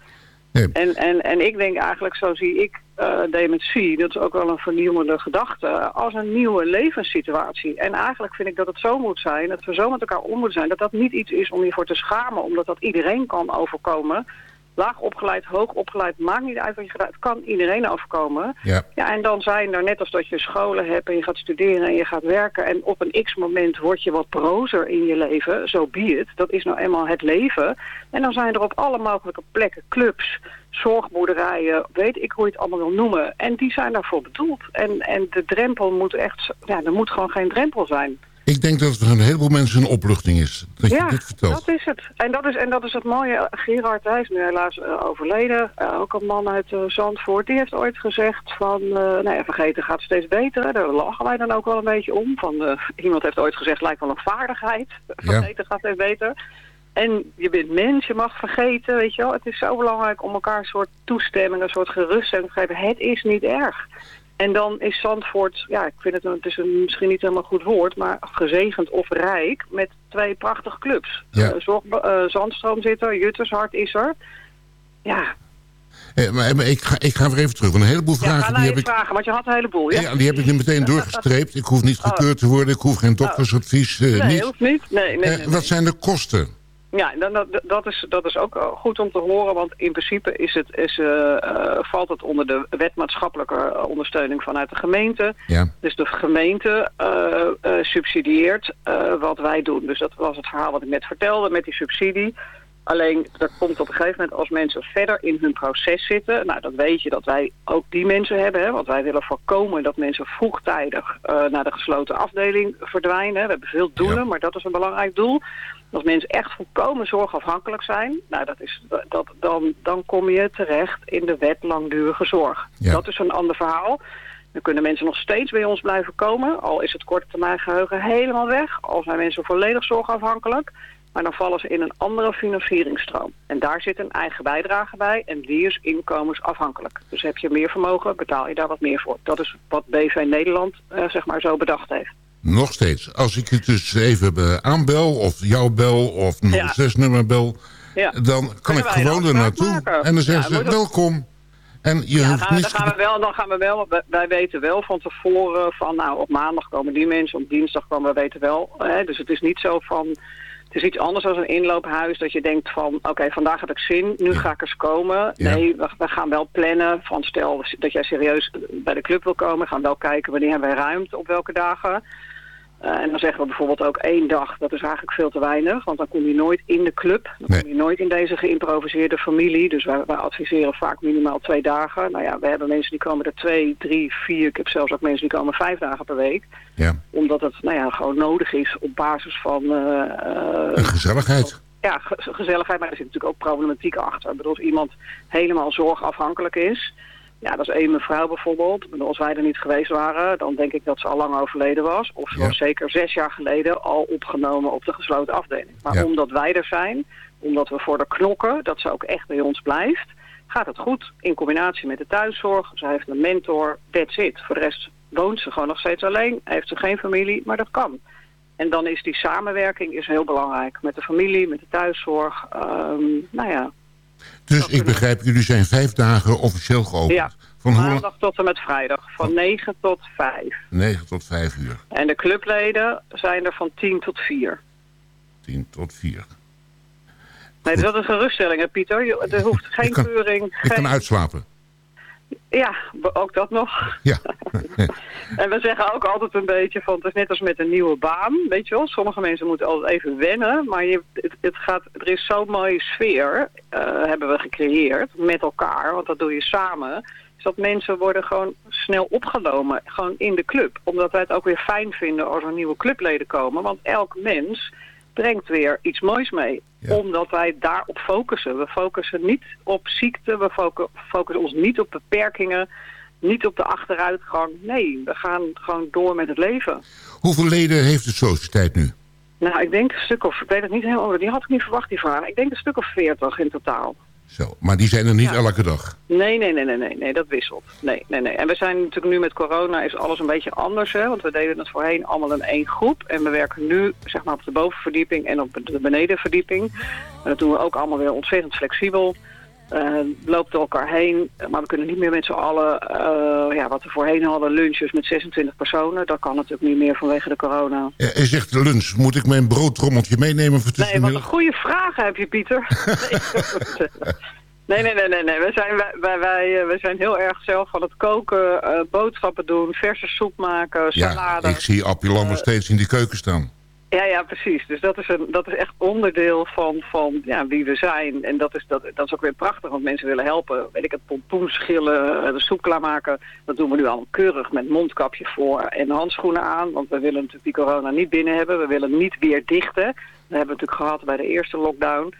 En, en, en ik denk eigenlijk, zo zie ik eh dementie, dat is ook wel een vernieuwende gedachte, als een nieuwe levenssituatie. En eigenlijk vind ik dat het zo moet zijn, dat we zo met elkaar om moeten zijn, dat dat niet iets is om je voor te schamen, omdat dat iedereen kan overkomen. Laag opgeleid, hoog opgeleid, maakt niet uit wat je gedaan het kan iedereen overkomen.
ja.
Ja, en dan zijn er, net als dat je scholen hebt en je gaat studeren en je gaat werken... en op een x-moment word je wat prozer in je leven, zo be it. Dat is nou eenmaal het leven. En dan zijn er op alle mogelijke plekken clubs, zorgboerderijen... weet ik hoe je het allemaal wil noemen. En die zijn daarvoor bedoeld. En, en de drempel moet echt... Ja, er moet gewoon geen drempel zijn.
Ik denk dat het voor een heleboel mensen een opluchting is. Dat
ja,
je dit vertelt.
dat is het. En dat is, en dat is het mooie. Gerard, hij is nu helaas eh, overleden. Eh, ook een man uit eh, Zandvoort. Die heeft ooit gezegd van... eh nou ja, vergeten gaat steeds beter. hè. Daar lachen wij dan ook wel een beetje om. Van, iemand heeft ooit gezegd, lijkt wel een vaardigheid. [laughs] Vergeten gaat steeds beter. En je bent mens, je mag vergeten, weet je wel. Het is zo belangrijk om elkaar een soort toestemming, een soort geruststelling te geven. Het is niet erg. En dan is Zandvoort, ja, ik vind het, een, het is een, misschien niet helemaal goed woord, maar gezegend of rijk met twee prachtige clubs.
Ja.
Eh, Zorg, eh, Zandstroom zit er, Juttershart is er. Ja,
Eh, maar, maar ik, ga, ik ga weer even terug. Een heleboel
ja
vragen die
naar
heb ik,
vragen, want je had een heleboel, ja?
ja, die heb ik nu meteen [laughs] doorgestreept. Ik hoef niet gekeurd te worden. Ik hoef geen doktersadvies. eh,
nee,
niet.
hoeft niet. Nee, nee,
Eh,
nee,
wat zijn de kosten?
Ja, dan, dat, dat, is, dat is ook goed om te horen, want in principe is het, is, eh, eh, valt het onder de wet maatschappelijke eh, ondersteuning vanuit de gemeente.
Ja.
Dus de gemeente subsidieert wat wij doen. Dus dat was het verhaal wat ik net vertelde met die subsidie. Alleen, dat komt op een gegeven moment als mensen verder in hun proces zitten. Nou, dat weet je dat wij ook die mensen hebben. Hè, want wij willen voorkomen dat mensen vroegtijdig naar de gesloten afdeling verdwijnen. We hebben veel doelen,
Ja.
maar dat is een belangrijk doel. Als mensen echt volkomen zorgafhankelijk zijn, nou, dat is, dat, dan, dan kom je terecht in de wet langdurige zorg.
Ja.
Dat is een ander verhaal. Dan kunnen mensen nog steeds bij ons blijven komen. Al is het korte termijn geheugen helemaal weg. Al zijn mensen volledig zorgafhankelijk. Maar dan vallen ze in een andere financieringstroom. En daar zit een eigen bijdrage bij. En die is inkomensafhankelijk. Dus heb je meer vermogen, betaal je daar wat meer voor. Dat is wat BV Nederland eh, zeg maar zo bedacht heeft.
Nog steeds. Als ik het dus even aanbel, of jou bel, of 06-nummer bel...
Ja.
dan kan
Kunnen
ik gewoon er naartoe.
maken?
En dan zeggen ze, welkom. En je
Ja,
hoeft
dan,
niets
dan, gaan we wel, dan gaan we wel, wij- weten wel van tevoren van nou op maandag komen die mensen, op dinsdag komen we weten wel. Hè, dus het is niet zo van, het is iets anders dan een inloophuis dat je denkt van oké vandaag heb ik zin, nu ga ik eens komen.
Ja.
Nee, we, we gaan wel plannen van stel dat jij serieus bij de club wil komen, we gaan wel kijken wanneer hebben wij ruimte op welke dagen. Eh, en dan zeggen we bijvoorbeeld ook één dag, dat is eigenlijk veel te weinig. Want dan kom je nooit in de club. Dan
Nee.
kom je nooit in deze geïmproviseerde familie. Dus wij, wij adviseren vaak minimaal twee dagen. Nou ja, we hebben mensen die komen er twee, drie, vier. Ik heb zelfs ook mensen die komen vijf dagen per week.
Ja,
Omdat het nou ja, gewoon nodig is op basis van... eh,
een gezelligheid.
ja, ge- gezelligheid, maar er zit natuurlijk ook problematiek achter. Ik bedoel, als iemand helemaal zorgafhankelijk is... Ja, dat is één mevrouw bijvoorbeeld. Als wij er niet geweest waren, dan denk ik dat ze al lang overleden was. Of ze
Ja.
was zeker zes jaar geleden al opgenomen op de gesloten afdeling. Maar
Ja.
omdat wij er zijn, omdat we voor de knokken, dat ze ook echt bij ons blijft... gaat het goed in combinatie met de thuiszorg. Ze heeft een mentor, that's it. Voor de rest woont ze gewoon nog steeds alleen. Heeft ze geen familie, maar dat kan. En dan is die samenwerking is heel belangrijk. Met de familie, met de thuiszorg. Ehm, nou ja,
Dus ik begrijp, jullie zijn vijf dagen officieel geopend.
Ja.
Van hoe
maandag tot en met vrijdag. Van 9 tot 5.
9 tot 5 uur.
En de clubleden zijn er van 10 tot 4.
10 tot 4.
Nee, dat is een geruststelling, hè, Pieter. Je- Er hoeft geen
kan-
keuring.
Ik kan
geen-
uitslapen.
Ja, ook dat nog.
Ja. [laughs]
En we zeggen ook altijd een beetje van, het is net als met een nieuwe baan, weet je wel. Sommige mensen moeten altijd even wennen, maar je, het, het gaat, er is zo'n mooie sfeer, eh, hebben we gecreëerd, met elkaar, want dat doe je samen. Dus dat mensen worden gewoon snel opgenomen, gewoon in de club. Omdat wij het ook weer fijn vinden als er nieuwe clubleden komen, want elk mens brengt weer iets moois mee.
Ja.
Omdat wij daarop focussen. We focussen niet op ziekte, we focu- focussen ons niet op beperkingen, niet op de achteruitgang. Nee, we gaan gewoon door met het leven.
Hoeveel leden heeft de sociëteit nu?
Nou, ik denk een stuk of, ik weet het niet helemaal, die had ik niet verwacht die vraag. Ik denk een stuk of veertig in totaal.
Zo, maar die zijn er niet
Ja.
elke dag.
Nee, nee, nee, nee, nee, nee, dat wisselt. Nee, nee, nee. En we zijn natuurlijk nu met corona is alles een beetje anders, hè. Want we deden het voorheen allemaal in één groep. En we werken nu, zeg maar, op de bovenverdieping en op de benedenverdieping. En dat doen we ook allemaal weer ontzettend flexibel. Eh loopt door elkaar heen. Maar we kunnen niet meer met z'n allen, eh, ja, wat we voorheen hadden, lunches met 26 personen. Dat kan natuurlijk niet meer vanwege de corona.
Ja, hij zegt lunch, moet ik mijn broodtrommeltje meenemen voor
Nee, wat een
tussenmiddag?
goede vraag heb je, Pieter. [laughs] Nee, nee, nee, nee. nee. We, zijn, wij, wij, wij, eh, we zijn heel erg zelf van het koken, eh, boodschappen doen, verse soep maken,
Ja,
salade.
ik zie Appie Lammer steeds in die keuken staan.
Ja, ja, precies. Dus dat is, een, dat is echt onderdeel van, van ja, wie we zijn. En dat is, dat, dat is ook weer prachtig, want mensen willen helpen. Weet ik het, pompoen schillen, eh, de soep klaarmaken. Dat doen we nu al keurig met mondkapje voor en handschoenen aan. Want we willen natuurlijk die corona niet binnen hebben. We willen niet weer dichten. Dat hebben we natuurlijk gehad bij de eerste lockdown.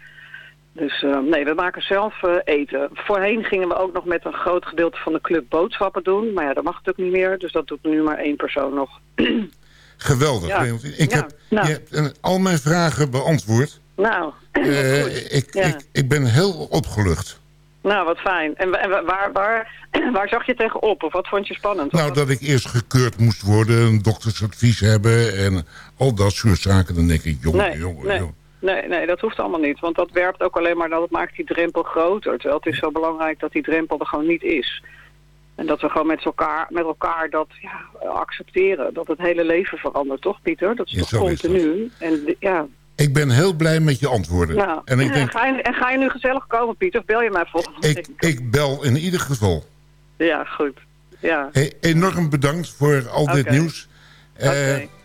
Dus eh, nee, we maken zelf eh, eten. Voorheen gingen we ook nog met een groot gedeelte van de club boodschappen doen. Maar ja, dat mag natuurlijk niet meer. Dus dat doet nu maar één persoon nog. [clears throat]
Geweldig.
Ja.
Ik
Ja,
heb
nou.
je hebt, eh, al mijn vragen beantwoord.
Nou,
Eh, [laughs] ik,
Ja.
ik, ik ben heel opgelucht.
Nou, wat fijn. En, en wa- waar, waar, [clears throat] waar zag je tegenop? Of wat vond je spannend?
Nou, dat ik eerst gekeurd moest worden, een doktersadvies hebben en al dat soort zaken. Dan denk ik, jongen,
nee,
jongen,
nee,
jongen.
nee, nee, dat hoeft allemaal niet. Want dat werpt ook alleen maar, dat maakt die drempel groter. Terwijl het is zo belangrijk dat die drempel er gewoon niet is. En dat we gewoon met elkaar, met elkaar dat ja, accepteren. Dat het hele leven verandert, toch Pieter? Dat is
Ja,
toch
is
continu? En ja,
Ik ben heel blij met je antwoorden.
nou.
en ik denk,
ga, je, en ga je nu gezellig komen, Pieter? Of bel je mij volgende
ik,
week?
ik bel in ieder geval.
Ja, goed. Ja,
Hey, enorm bedankt voor al dit nieuws. Eh,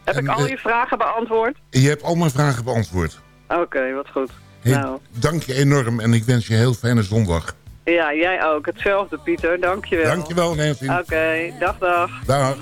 Heb ik al
eh,
je vragen beantwoord?
je hebt al mijn vragen beantwoord.
Oké, wat goed.
Hey,
Nou.
Dank je enorm en ik wens je een heel fijne zondag.
Ja, jij ook. Hetzelfde, Pieter. Dankjewel.
Dankjewel, Nancy.
Oké, dag, dag.
Dag.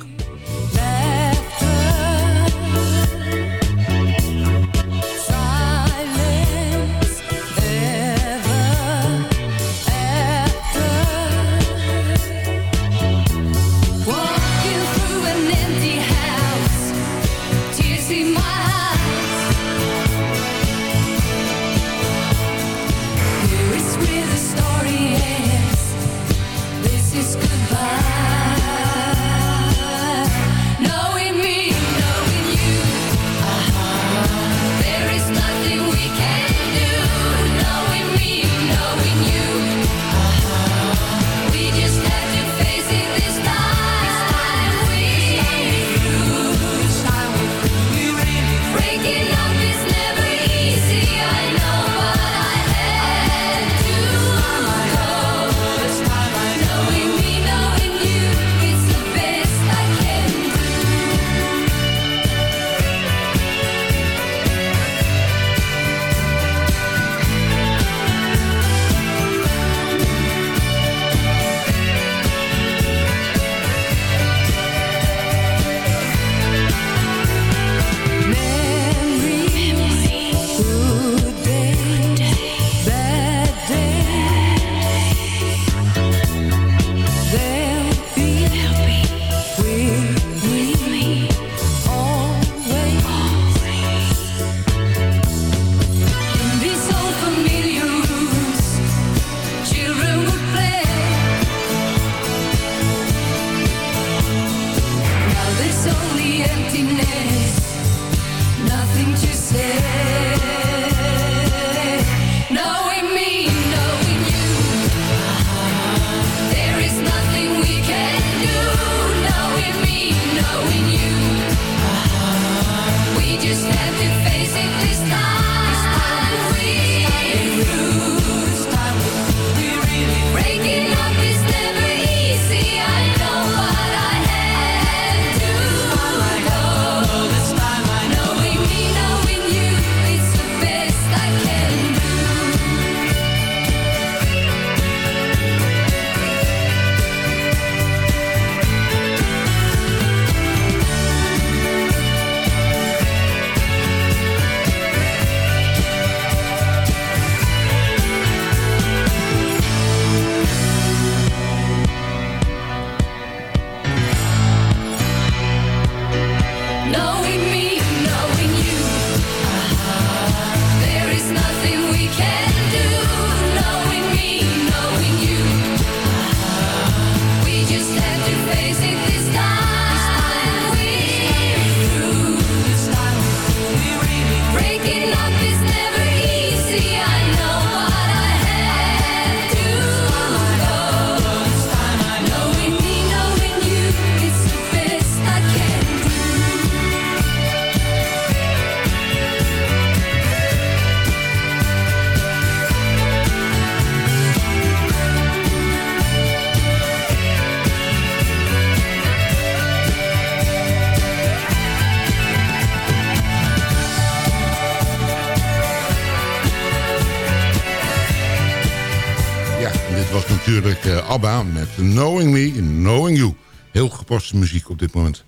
Natuurlijk eh, ABBA met Knowing Me, Knowing You. Heel gepaste muziek op dit moment.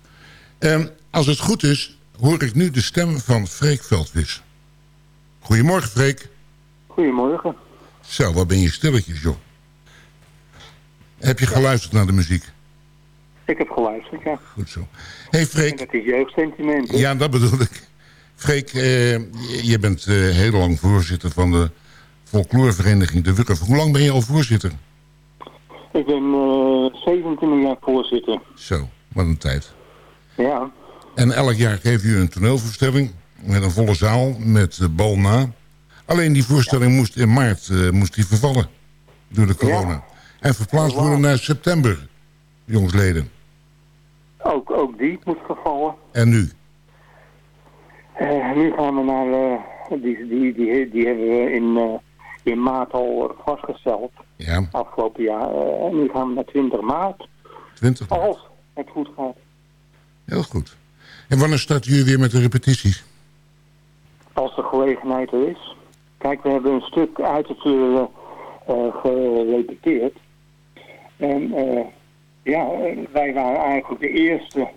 Ehm, als het goed is, hoor ik nu de stem van Freek Veldwis. Goedemorgen, Freek.
Goedemorgen.
Zo, wat ben je stilletjes, joh. Heb je geluisterd naar de muziek?
Ik heb geluisterd, ja.
Goed zo. hey,
En
Freek.
dat is jeugdsentiment. hè?
Ja, dat bedoel ik. Freek, eh, je bent eh, heel lang voorzitter van de folklorevereniging De Wurf. Hoe lang ben je al voorzitter?
Ik ben eh 27 jaar voorzitter.
Zo, wat een tijd.
Ja,
En elk jaar geef je een toneelvoorstelling met een volle zaal met de bal na. Alleen die voorstelling moest in maart eh, moest die vervallen door de corona. En verplaatst worden naar september, jongsleden.
ook, ook die moet vervallen.
En nu?
Eh, nu gaan we naar, eh, die, die, die, die hebben we in, eh, in maart al eh, vastgesteld,
Ja,
afgelopen jaar. Eh, en nu gaan we naar 20 maart,
20.
als het goed gaat.
Heel goed. En wanneer starten jullie weer met de repetities?
Als de gelegenheid er is. Kijk, we hebben een stuk uit het uh, gerepeteerd. En eh, ja, eh, wij waren eigenlijk de eerste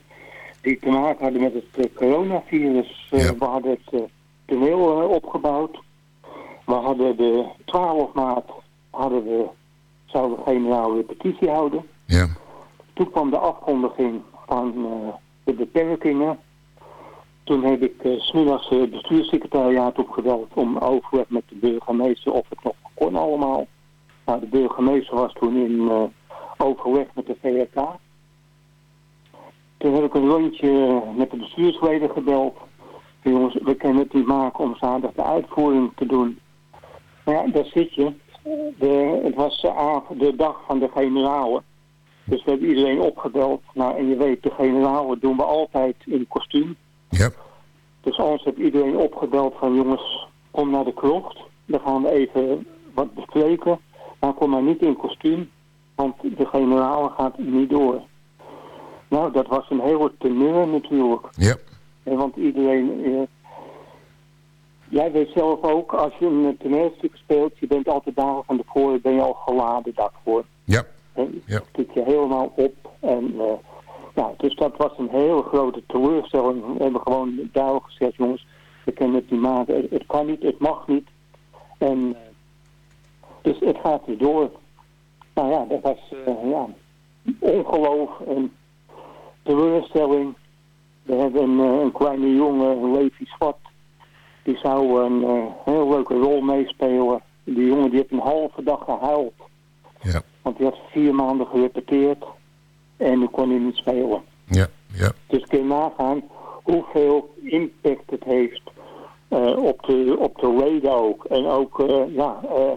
die te maken hadden met het eh, coronavirus. Eh,
Ja.
We hadden het eh, toneel eh, opgebouwd. We hadden de 12 maart hadden we, zouden we generaal repetitie houden.
Ja,
Toen kwam de afkondiging van eh, de beperkingen. Toen heb ik uh, smiddags het bestuurssecretariaat opgebeld om overleg met de burgemeester of het nog kon allemaal. Nou, de burgemeester was toen in eh, overleg met de VRK. Toen heb ik een rondje met de bestuursleden gebeld. Jongens, we kunnen het niet maken om zaterdag de uitvoering te doen. Maar ja, daar zit je. De, het was de, avond, de dag van de generalen. Dus we hebben iedereen opgebeld. Nou, en je weet, de generalen doen we altijd in kostuum.
ja,
Dus ons heeft iedereen opgebeld van jongens, kom naar de krocht. Dan gaan we even wat bespreken. Maar kom maar niet in kostuum, want de generalen gaat niet door. Nou, dat was een hele teneur natuurlijk.
ja,
En want iedereen... eh, jij weet zelf ook, als je een toneelstuk speelt, je bent altijd dagen van tevoren, ben je al geladen daarvoor.
ja,
En
Ja.
zit je helemaal op. En, eh, ja, dus dat was een hele grote teleurstelling. We hebben gewoon duidelijk gezegd, jongens, we kunnen het niet maken. Het, het kan niet, het mag niet. En, eh, dus het gaat dus door. Nou ja, dat was eh, ja, ongeloof en teleurstelling. We hebben een, een kleine jongen, Levi Swart. Die zou een eh, heel leuke rol meespelen. Die jongen die heeft een halve dag gehuild.
ja,
Want hij had vier maanden gerepeteerd en nu kon hij niet spelen.
ja, ja,
Dus kun je nagaan hoeveel impact het heeft eh, op, de, op de leden ook. En ook eh, ja, eh,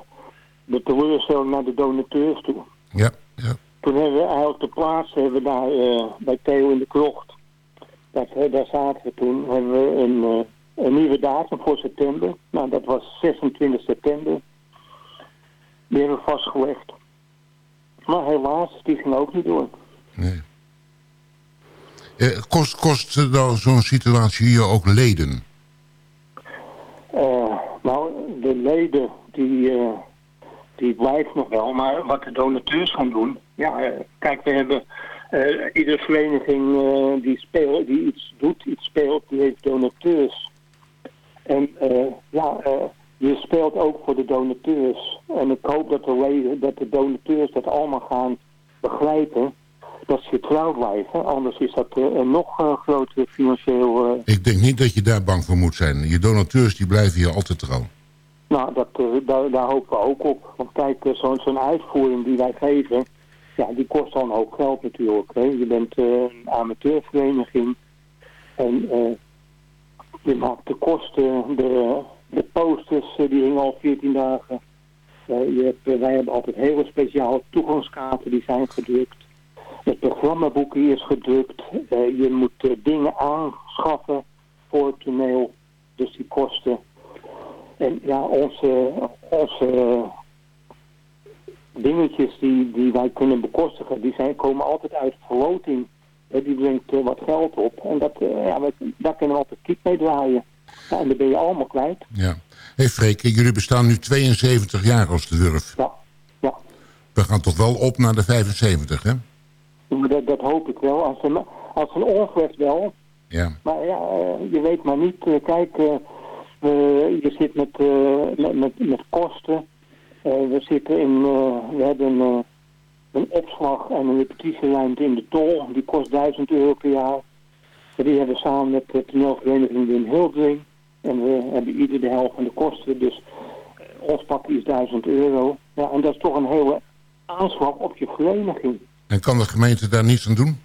de teleurstelling naar de donateurs toe.
ja, ja,
Toen hebben we eigenlijk de plaats hebben we daar bij Theo in de Krocht. Dat, daar zaten we toen. Hebben we een, een nieuwe datum voor september. Nou, dat was 26 september. Die hebben we vastgelegd. Maar helaas, die ging ook niet door.
nee. Eh, kost, kost zo'n situatie je ook leden?
Eh, nou, de leden die, eh, die blijven nog wel, maar wat de donateurs gaan doen. Ja, eh, kijk, we hebben iedere vereniging die, speelt, die iets doet, iets speelt, die heeft donateurs. En eh, ja, eh, je speelt ook voor de donateurs. En ik hoop dat de dat de donateurs dat allemaal gaan begrijpen. dat ze trouw blijven. Anders is dat eh, een nog eh, groter financieel...
Ik denk niet dat je daar bang voor moet zijn. Je donateurs die blijven hier altijd trouw.
nou, dat, daar, daar hopen we ook op. Want kijk, zo'n uitvoering die wij geven... Ja, die kost dan ook geld natuurlijk. Hè. Je bent een amateurvereniging. En je maakt de kosten, de, de posters, eh, die hingen al 14 dagen. Eh, je hebt, eh, wij hebben altijd hele speciale toegangskaarten die zijn gedrukt. Het programmaboek hier is gedrukt. Je moet dingen aanschaffen voor het toneel. Dus die kosten. En ja, onze, onze dingetjes die, die wij kunnen bekostigen, die zijn, komen altijd uit verloting. Eh, die brengt eh, wat geld op. En dat, eh, ja, daar kunnen we altijd kiep mee draaien. Ja, en dan ben je allemaal kwijt.
Ja. Hé hey Freek, jullie bestaan nu 72 jaar als de Wurf.
Ja, ja.
We gaan toch wel op naar de 75, hè?
Dat, dat hoop ik wel. Als een, als een ongeveer wel.
Ja.
Maar ja, je weet maar niet. kijk, we- je zit met, eh, met, met, met kosten. We zitten in, we hebben een opslag en een repetitieruimte in de tol. Die kost 1000 euro per jaar. En die hebben we samen met de toneelvereniging in Hildering. En we hebben ieder de helft van de kosten. Dus eh, ons pakje is 1000 euro. Ja, en dat is toch een hele aanslag op je vereniging.
En kan de gemeente daar niets aan doen?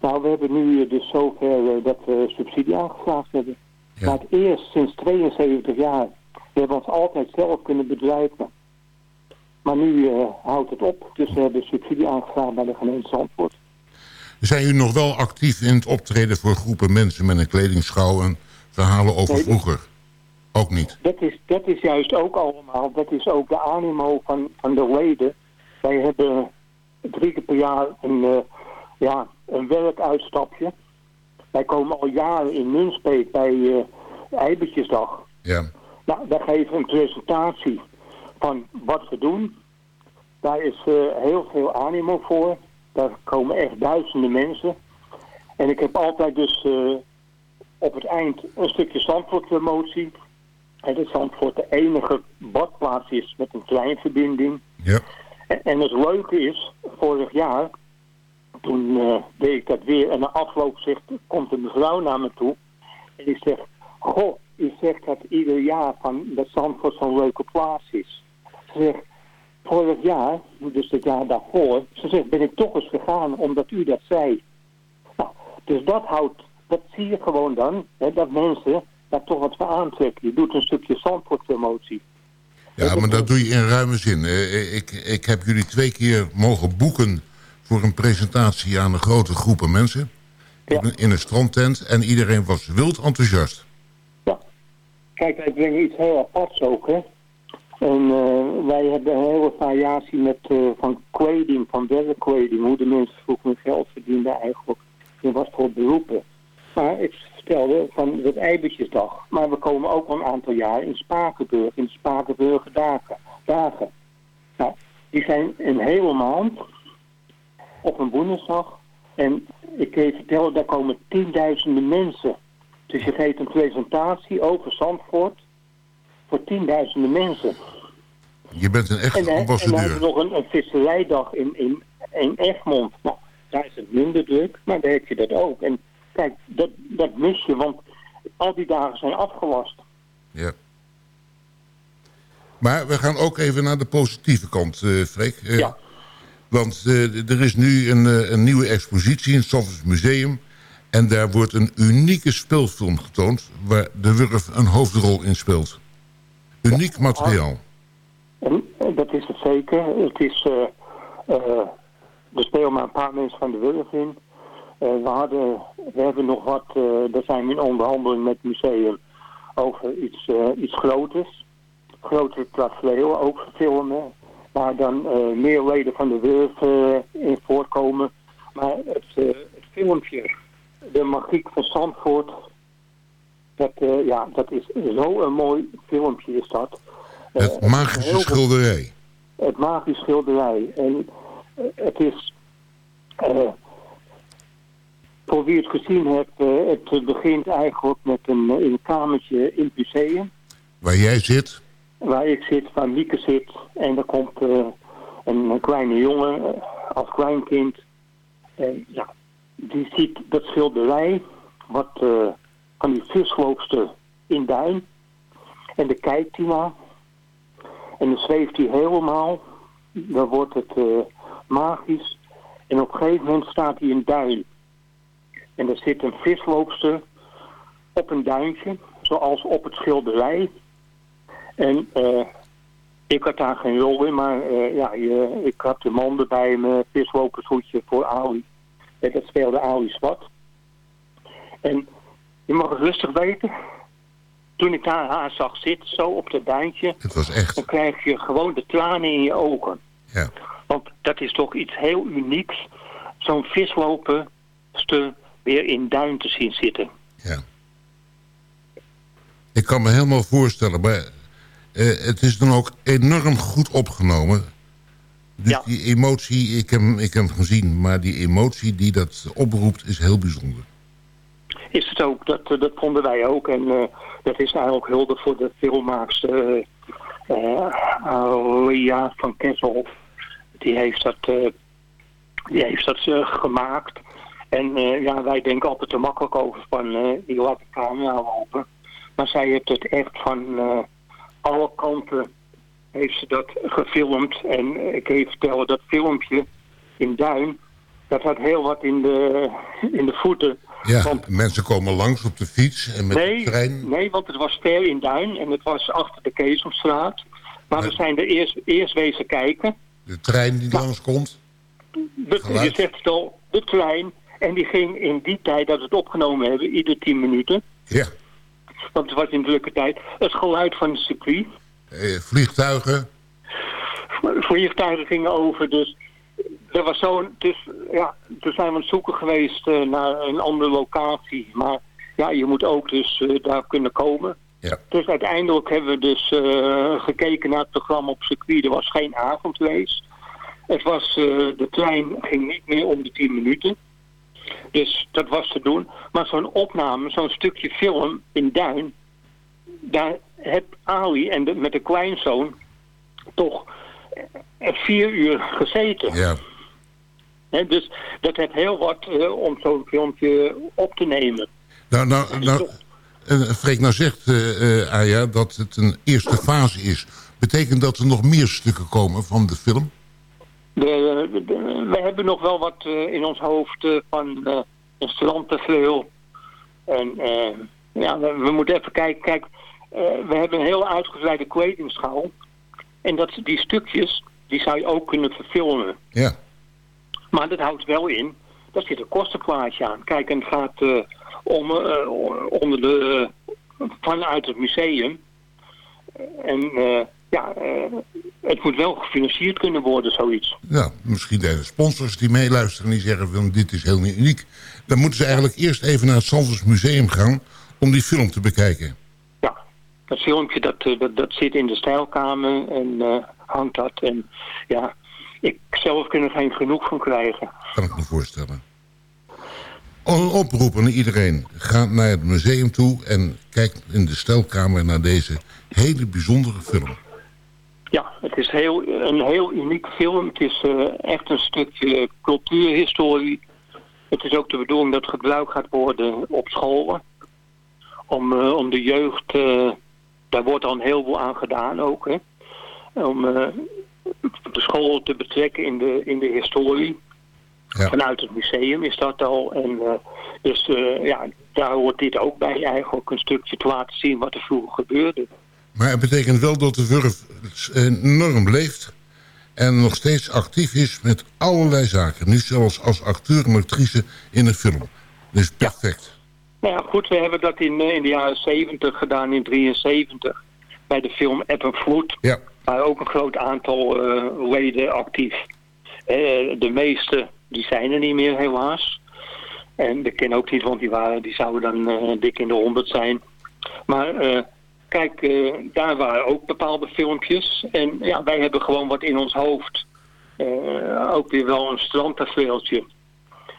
Nou, we hebben nu dus zover eh, dat we subsidie aangevraagd hebben.
Ja.
Maar het eerst sinds 72 jaar. We hebben ons altijd zelf kunnen bedrijven. Maar nu eh, houdt het op. Dus we hebben subsidie aangevraagd bij de gemeente Zandvoort.
Zijn jullie nog wel actief in het optreden voor groepen mensen met een kledingschouw en verhalen over
Nee,
vroeger? Ook niet.
Dat is, dat is juist ook allemaal, dat is ook de animo van, van de leden. Wij hebben drie keer per jaar een, eh, ja, een werkuitstapje. Wij komen al jaren in Nunspeet bij uh, Eibertjesdag.
Ja.
Nou, daar geven we een presentatie van wat we doen. Daar is eh, heel veel animo voor. Daar komen echt duizenden mensen. En ik heb altijd dus eh, op het eind een stukje Zandvoort-promotie. En dat Zandvoort de enige badplaats is met een treinverbinding.
Ja.
En, en het leuke is, vorig jaar, toen eh, deed ik dat weer. En na afloop zegt, komt een mevrouw naar me toe. En ik zeg, goh, u zegt dat ieder jaar van dat Zandvoort zo'n leuke plaats is. Ze zegt, vorig jaar, dus het jaar daarvoor, ze zegt, ben ik toch eens gegaan omdat u dat zei. Nou, dus dat houdt, dat zie je gewoon dan, hè, dat mensen daar toch wat voor aantrekken. Je doet een stukje Zandvoort promotie.
Ja, maar dat doe je in ruime zin. Eh, Ik, ik heb jullie twee keer mogen boeken voor een presentatie aan een grote groepen mensen.
Ja.
In, een strandtent en iedereen was wild enthousiast.
Kijk, wij brengen iets heel aparts ook, hè. En eh, wij hebben een hele variatie met, eh, van kleding, van werkkleding, hoe de mensen vroeger hun geld verdienden eigenlijk. In wat voor beroepen. Maar ik vertelde van het Eibertjesdag. Maar we komen ook al een aantal jaar in Spakenburg, in de Spakenburger dagen. dagen. Nou, die zijn een hele maand op een woensdag. En ik kan je vertellen, daar komen tienduizenden mensen. Dus je geeft een presentatie over Zandvoort voor tienduizenden mensen.
Je bent een echte
En, eh, en dan hebben
ambassadeur.
we nog een, een visserijdag in, in, in Egmond. Nou, daar is het minder druk, maar daar heb je dat ook. En kijk, dat, dat mis je, want al die dagen zijn afgelast.
Ja. Maar we gaan ook even naar de positieve kant, eh Freek. Eh,
Ja.
Want eh, er is nu een, een nieuwe expositie in het Zandvoorts Museum. En daar wordt een unieke speelfilm getoond... waar de Wurf een hoofdrol in speelt. Uniek materiaal.
En dat is het zeker. Het is, eh eh, er spelen maar een paar mensen van de Wurf in. Eh, we, hadden, we hebben nog wat, eh, daar zijn we in onderhandeling met het museum over iets, eh, iets groters. Grotere tafereel ook filmen. Waar dan eh, meer leden van de Wurf eh, in voorkomen. Maar het, eh, het filmpje, de magiek van Zandvoort, dat, eh, ja, dat is zo'n mooi filmpje is dat. Eh,
Het
het is
magische
veel-
schilderij.
het magisch schilderij. En eh, het is, voor wie het gezien eh, het begint eigenlijk met een, in een kamertje in het museum.
Waar jij zit.
Waar ik zit, waar Mieke zit. En er komt een, kleine jongen als kleinkind. En ja, die ziet dat schilderij wat, eh, van die visloopster in duin. En dan kijkt hij naar. En dan zweeft hij helemaal. Dan wordt het eh, magisch. En op een gegeven moment staat hij in duin. En er zit een visloopster op een duintje, zoals op het schilderij. En eh, ik had daar geen rol in, maar eh, ja, je, ik had de man erbij, mijn vislopershoedje voor Ali. En dat speelde Ali Zwart. En je mag het rustig weten, toen ik daar haar zag zitten, zo op dat duintje,
Het was echt.
dan krijg je gewoon de tranen in je ogen.
Ja.
Want dat is toch iets heel unieks, zo'n visloperster weer in duin te zien zitten.
Ja. Ik kan me helemaal voorstellen, maar eh, het is dan ook enorm goed opgenomen. Dus
Ja.
die emotie, ik heb, ik heb hem gezien, maar die emotie die dat oproept is heel bijzonder.
Is het ook, dat, dat vonden wij ook. En eh, dat is eigenlijk hulde voor de filmmaakster uh, van Kessel. Die heeft dat, eh, die heeft dat gemaakt. En ja, wij denken altijd te makkelijk over van die laat de camera lopen. Maar zij heeft het echt van alle kanten heeft ze dat gefilmd. En ik kan je vertellen, dat filmpje in Duin, dat had heel wat in de, in de voeten.
Ja,
Want-
mensen komen langs op de fiets en met
nee,
de trein.
nee, want het was ver in Duin en het was achter de Keesomstraat. Maar we zijn er eerst, eerst wezen kijken.
De trein die langskomt.
De,
Geluid.
je zegt het al, de trein. En die ging in die tijd dat we het opgenomen hebben, ieder tien minuten.
Ja,
Want het was in drukke tijd. Het geluid van het circuit.
eh, vliegtuigen.
Vliegtuigen gingen over, dus er was zo'n... Dus, ja, toen zijn we aan het zoeken geweest eh, naar een andere locatie. Maar ja, je moet ook dus eh, daar kunnen komen.
Ja.
Dus uiteindelijk hebben we dus eh, gekeken naar het programma op circuit. Er was geen avondrace. Het was, de trein ging niet meer om de 10 minuten. Dus dat was te doen. Maar zo'n opname, zo'n stukje film in Duin... daar heb Ali en de, met de kleinzoon toch vier uur gezeten.
Ja,
Dus dat heeft heel wat eh, om zo'n filmpje op te nemen.
nou, nou, nou eh, Freek, nou zegt eh, Aya dat het een eerste fase is. Betekent dat er nog meer stukken komen van de film?
De, de- we hebben nog wel wat in ons hoofd van eh een strandtafel. En eh, ja, we, we moeten even kijken. Kijk, we hebben een heel uitgebreide kledingschouw. En dat, die stukjes, die zou je ook kunnen verfilmen.
Ja,
Maar dat houdt wel in, daar zit een kostenplaatje aan. Kijk, en het gaat eh, om, eh, onder de, vanuit het museum. En eh, ja, eh, het moet wel gefinancierd kunnen worden, zoiets.
ja misschien zijn er sponsors die meeluisteren en die zeggen van dit is heel uniek. Dan moeten ze eigenlijk eerst even naar het Zandvoors Museum gaan om die film te bekijken.
Ja, dat filmpje dat, eh, dat, dat zit in de stijlkamer en eh, hangt dat. En ja, ik zelf kan er geen genoeg van krijgen.
Kan ik me voorstellen. Een oproep aan iedereen. Ga naar het museum toe en kijk in de stelkamer naar deze hele bijzondere film.
Ja, het is heel, een heel uniek film. Het is eh, echt een stukje cultuurhistorie. Het is ook de bedoeling dat het gebruikt gaat worden op scholen. Om, eh, om de jeugd, eh, daar wordt al een heleboel aan gedaan ook. Hè? Om de school te betrekken in de, in de historie.
Ja.
Vanuit het museum is dat al. En, eh, dus eh, ja, daar hoort dit ook bij eigenlijk een stukje te laten zien wat er vroeger gebeurde.
Maar het betekent wel dat de Wurf enorm leeft en nog steeds actief is met allerlei zaken. Nu zelfs als acteur en actrice in een film. Dus perfect.
Nou ja, goed, we hebben dat in, eh, in de jaren 70 gedaan, in 73. Bij de film App en Vloed.
Ja,
Waar ook een groot aantal eh, leden actief. Eh, de meeste, die zijn er niet meer helaas. En ik ken ook niet, want die, waren, die zouden dan eh, dik in de honderd zijn. Maar kijk, daar waren ook bepaalde filmpjes. En ja, wij hebben gewoon wat in ons hoofd. Ook weer wel een strandtafereeltje.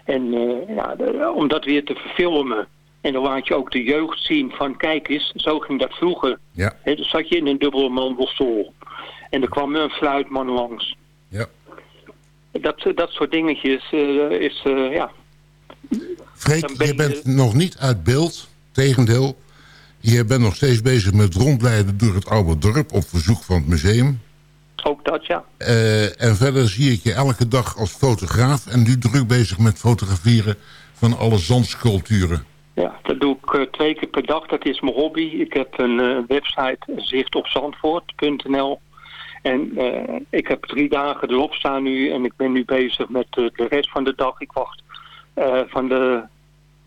En ja, de- om dat weer te verfilmen. En dan laat je ook de jeugd zien van kijk eens, zo ging dat vroeger.
ja,
He, dan zat je in een dubbele mandelstoel. En er kwam een fluitman langs.
ja.
dat, dat soort dingetjes eh, is, eh, ja...
Freek,
Dan ben
je
je-
bent nog niet uit beeld. Tegendeel, je bent nog steeds bezig met rondleiden door het oude dorp... op verzoek van het museum.
Ook dat, ja.
Eh, en verder zie ik je elke dag als fotograaf... en nu druk bezig met fotograferen van alle zandsculpturen.
Ja, dat doe ik eh, twee keer per dag. Dat is mijn hobby. Ik heb een eh, website zichtopzandvoort.nl. En eh, ik heb drie dagen erop staan nu. En ik ben nu bezig met de rest van de dag. Ik wacht van de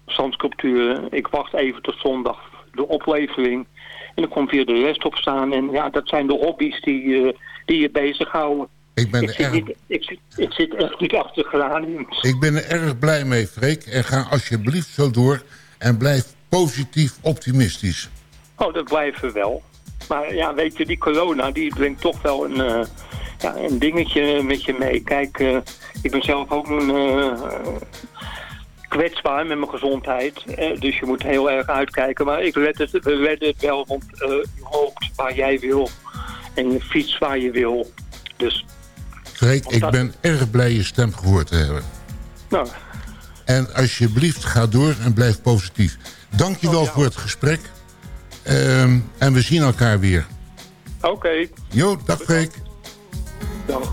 zandsculpturen. Ik wacht even tot zondag de oplevering. En dan komt weer de rest op staan. En ja, dat zijn de hobby's die, die je bezighouden.
Ik ben,
Ik
er
zit,
erg,
niet, ik, zit, ik zit echt niet achter geraniums.
ik ben er erg blij mee, Freek. En ga alsjeblieft zo door en blijf positief optimistisch.
Oh, dat blijven we wel. Maar ja, weet je, die corona, die brengt toch wel een, eh, ja, een dingetje met je mee. Kijk, eh, ik ben zelf ook een, eh, kwetsbaar met mijn gezondheid. dus je moet heel erg uitkijken. Maar ik red het, we redden het wel, want je loopt waar jij wil. En je fiets waar je wil. Dus,
Freek, ik ben erg blij je stem gehoord te hebben.
nou,
En alsjeblieft, ga door en blijf positief. Dank je wel voor het gesprek. Ehm, en we zien elkaar weer.
oké.
Jo, dag Freek.
Dag.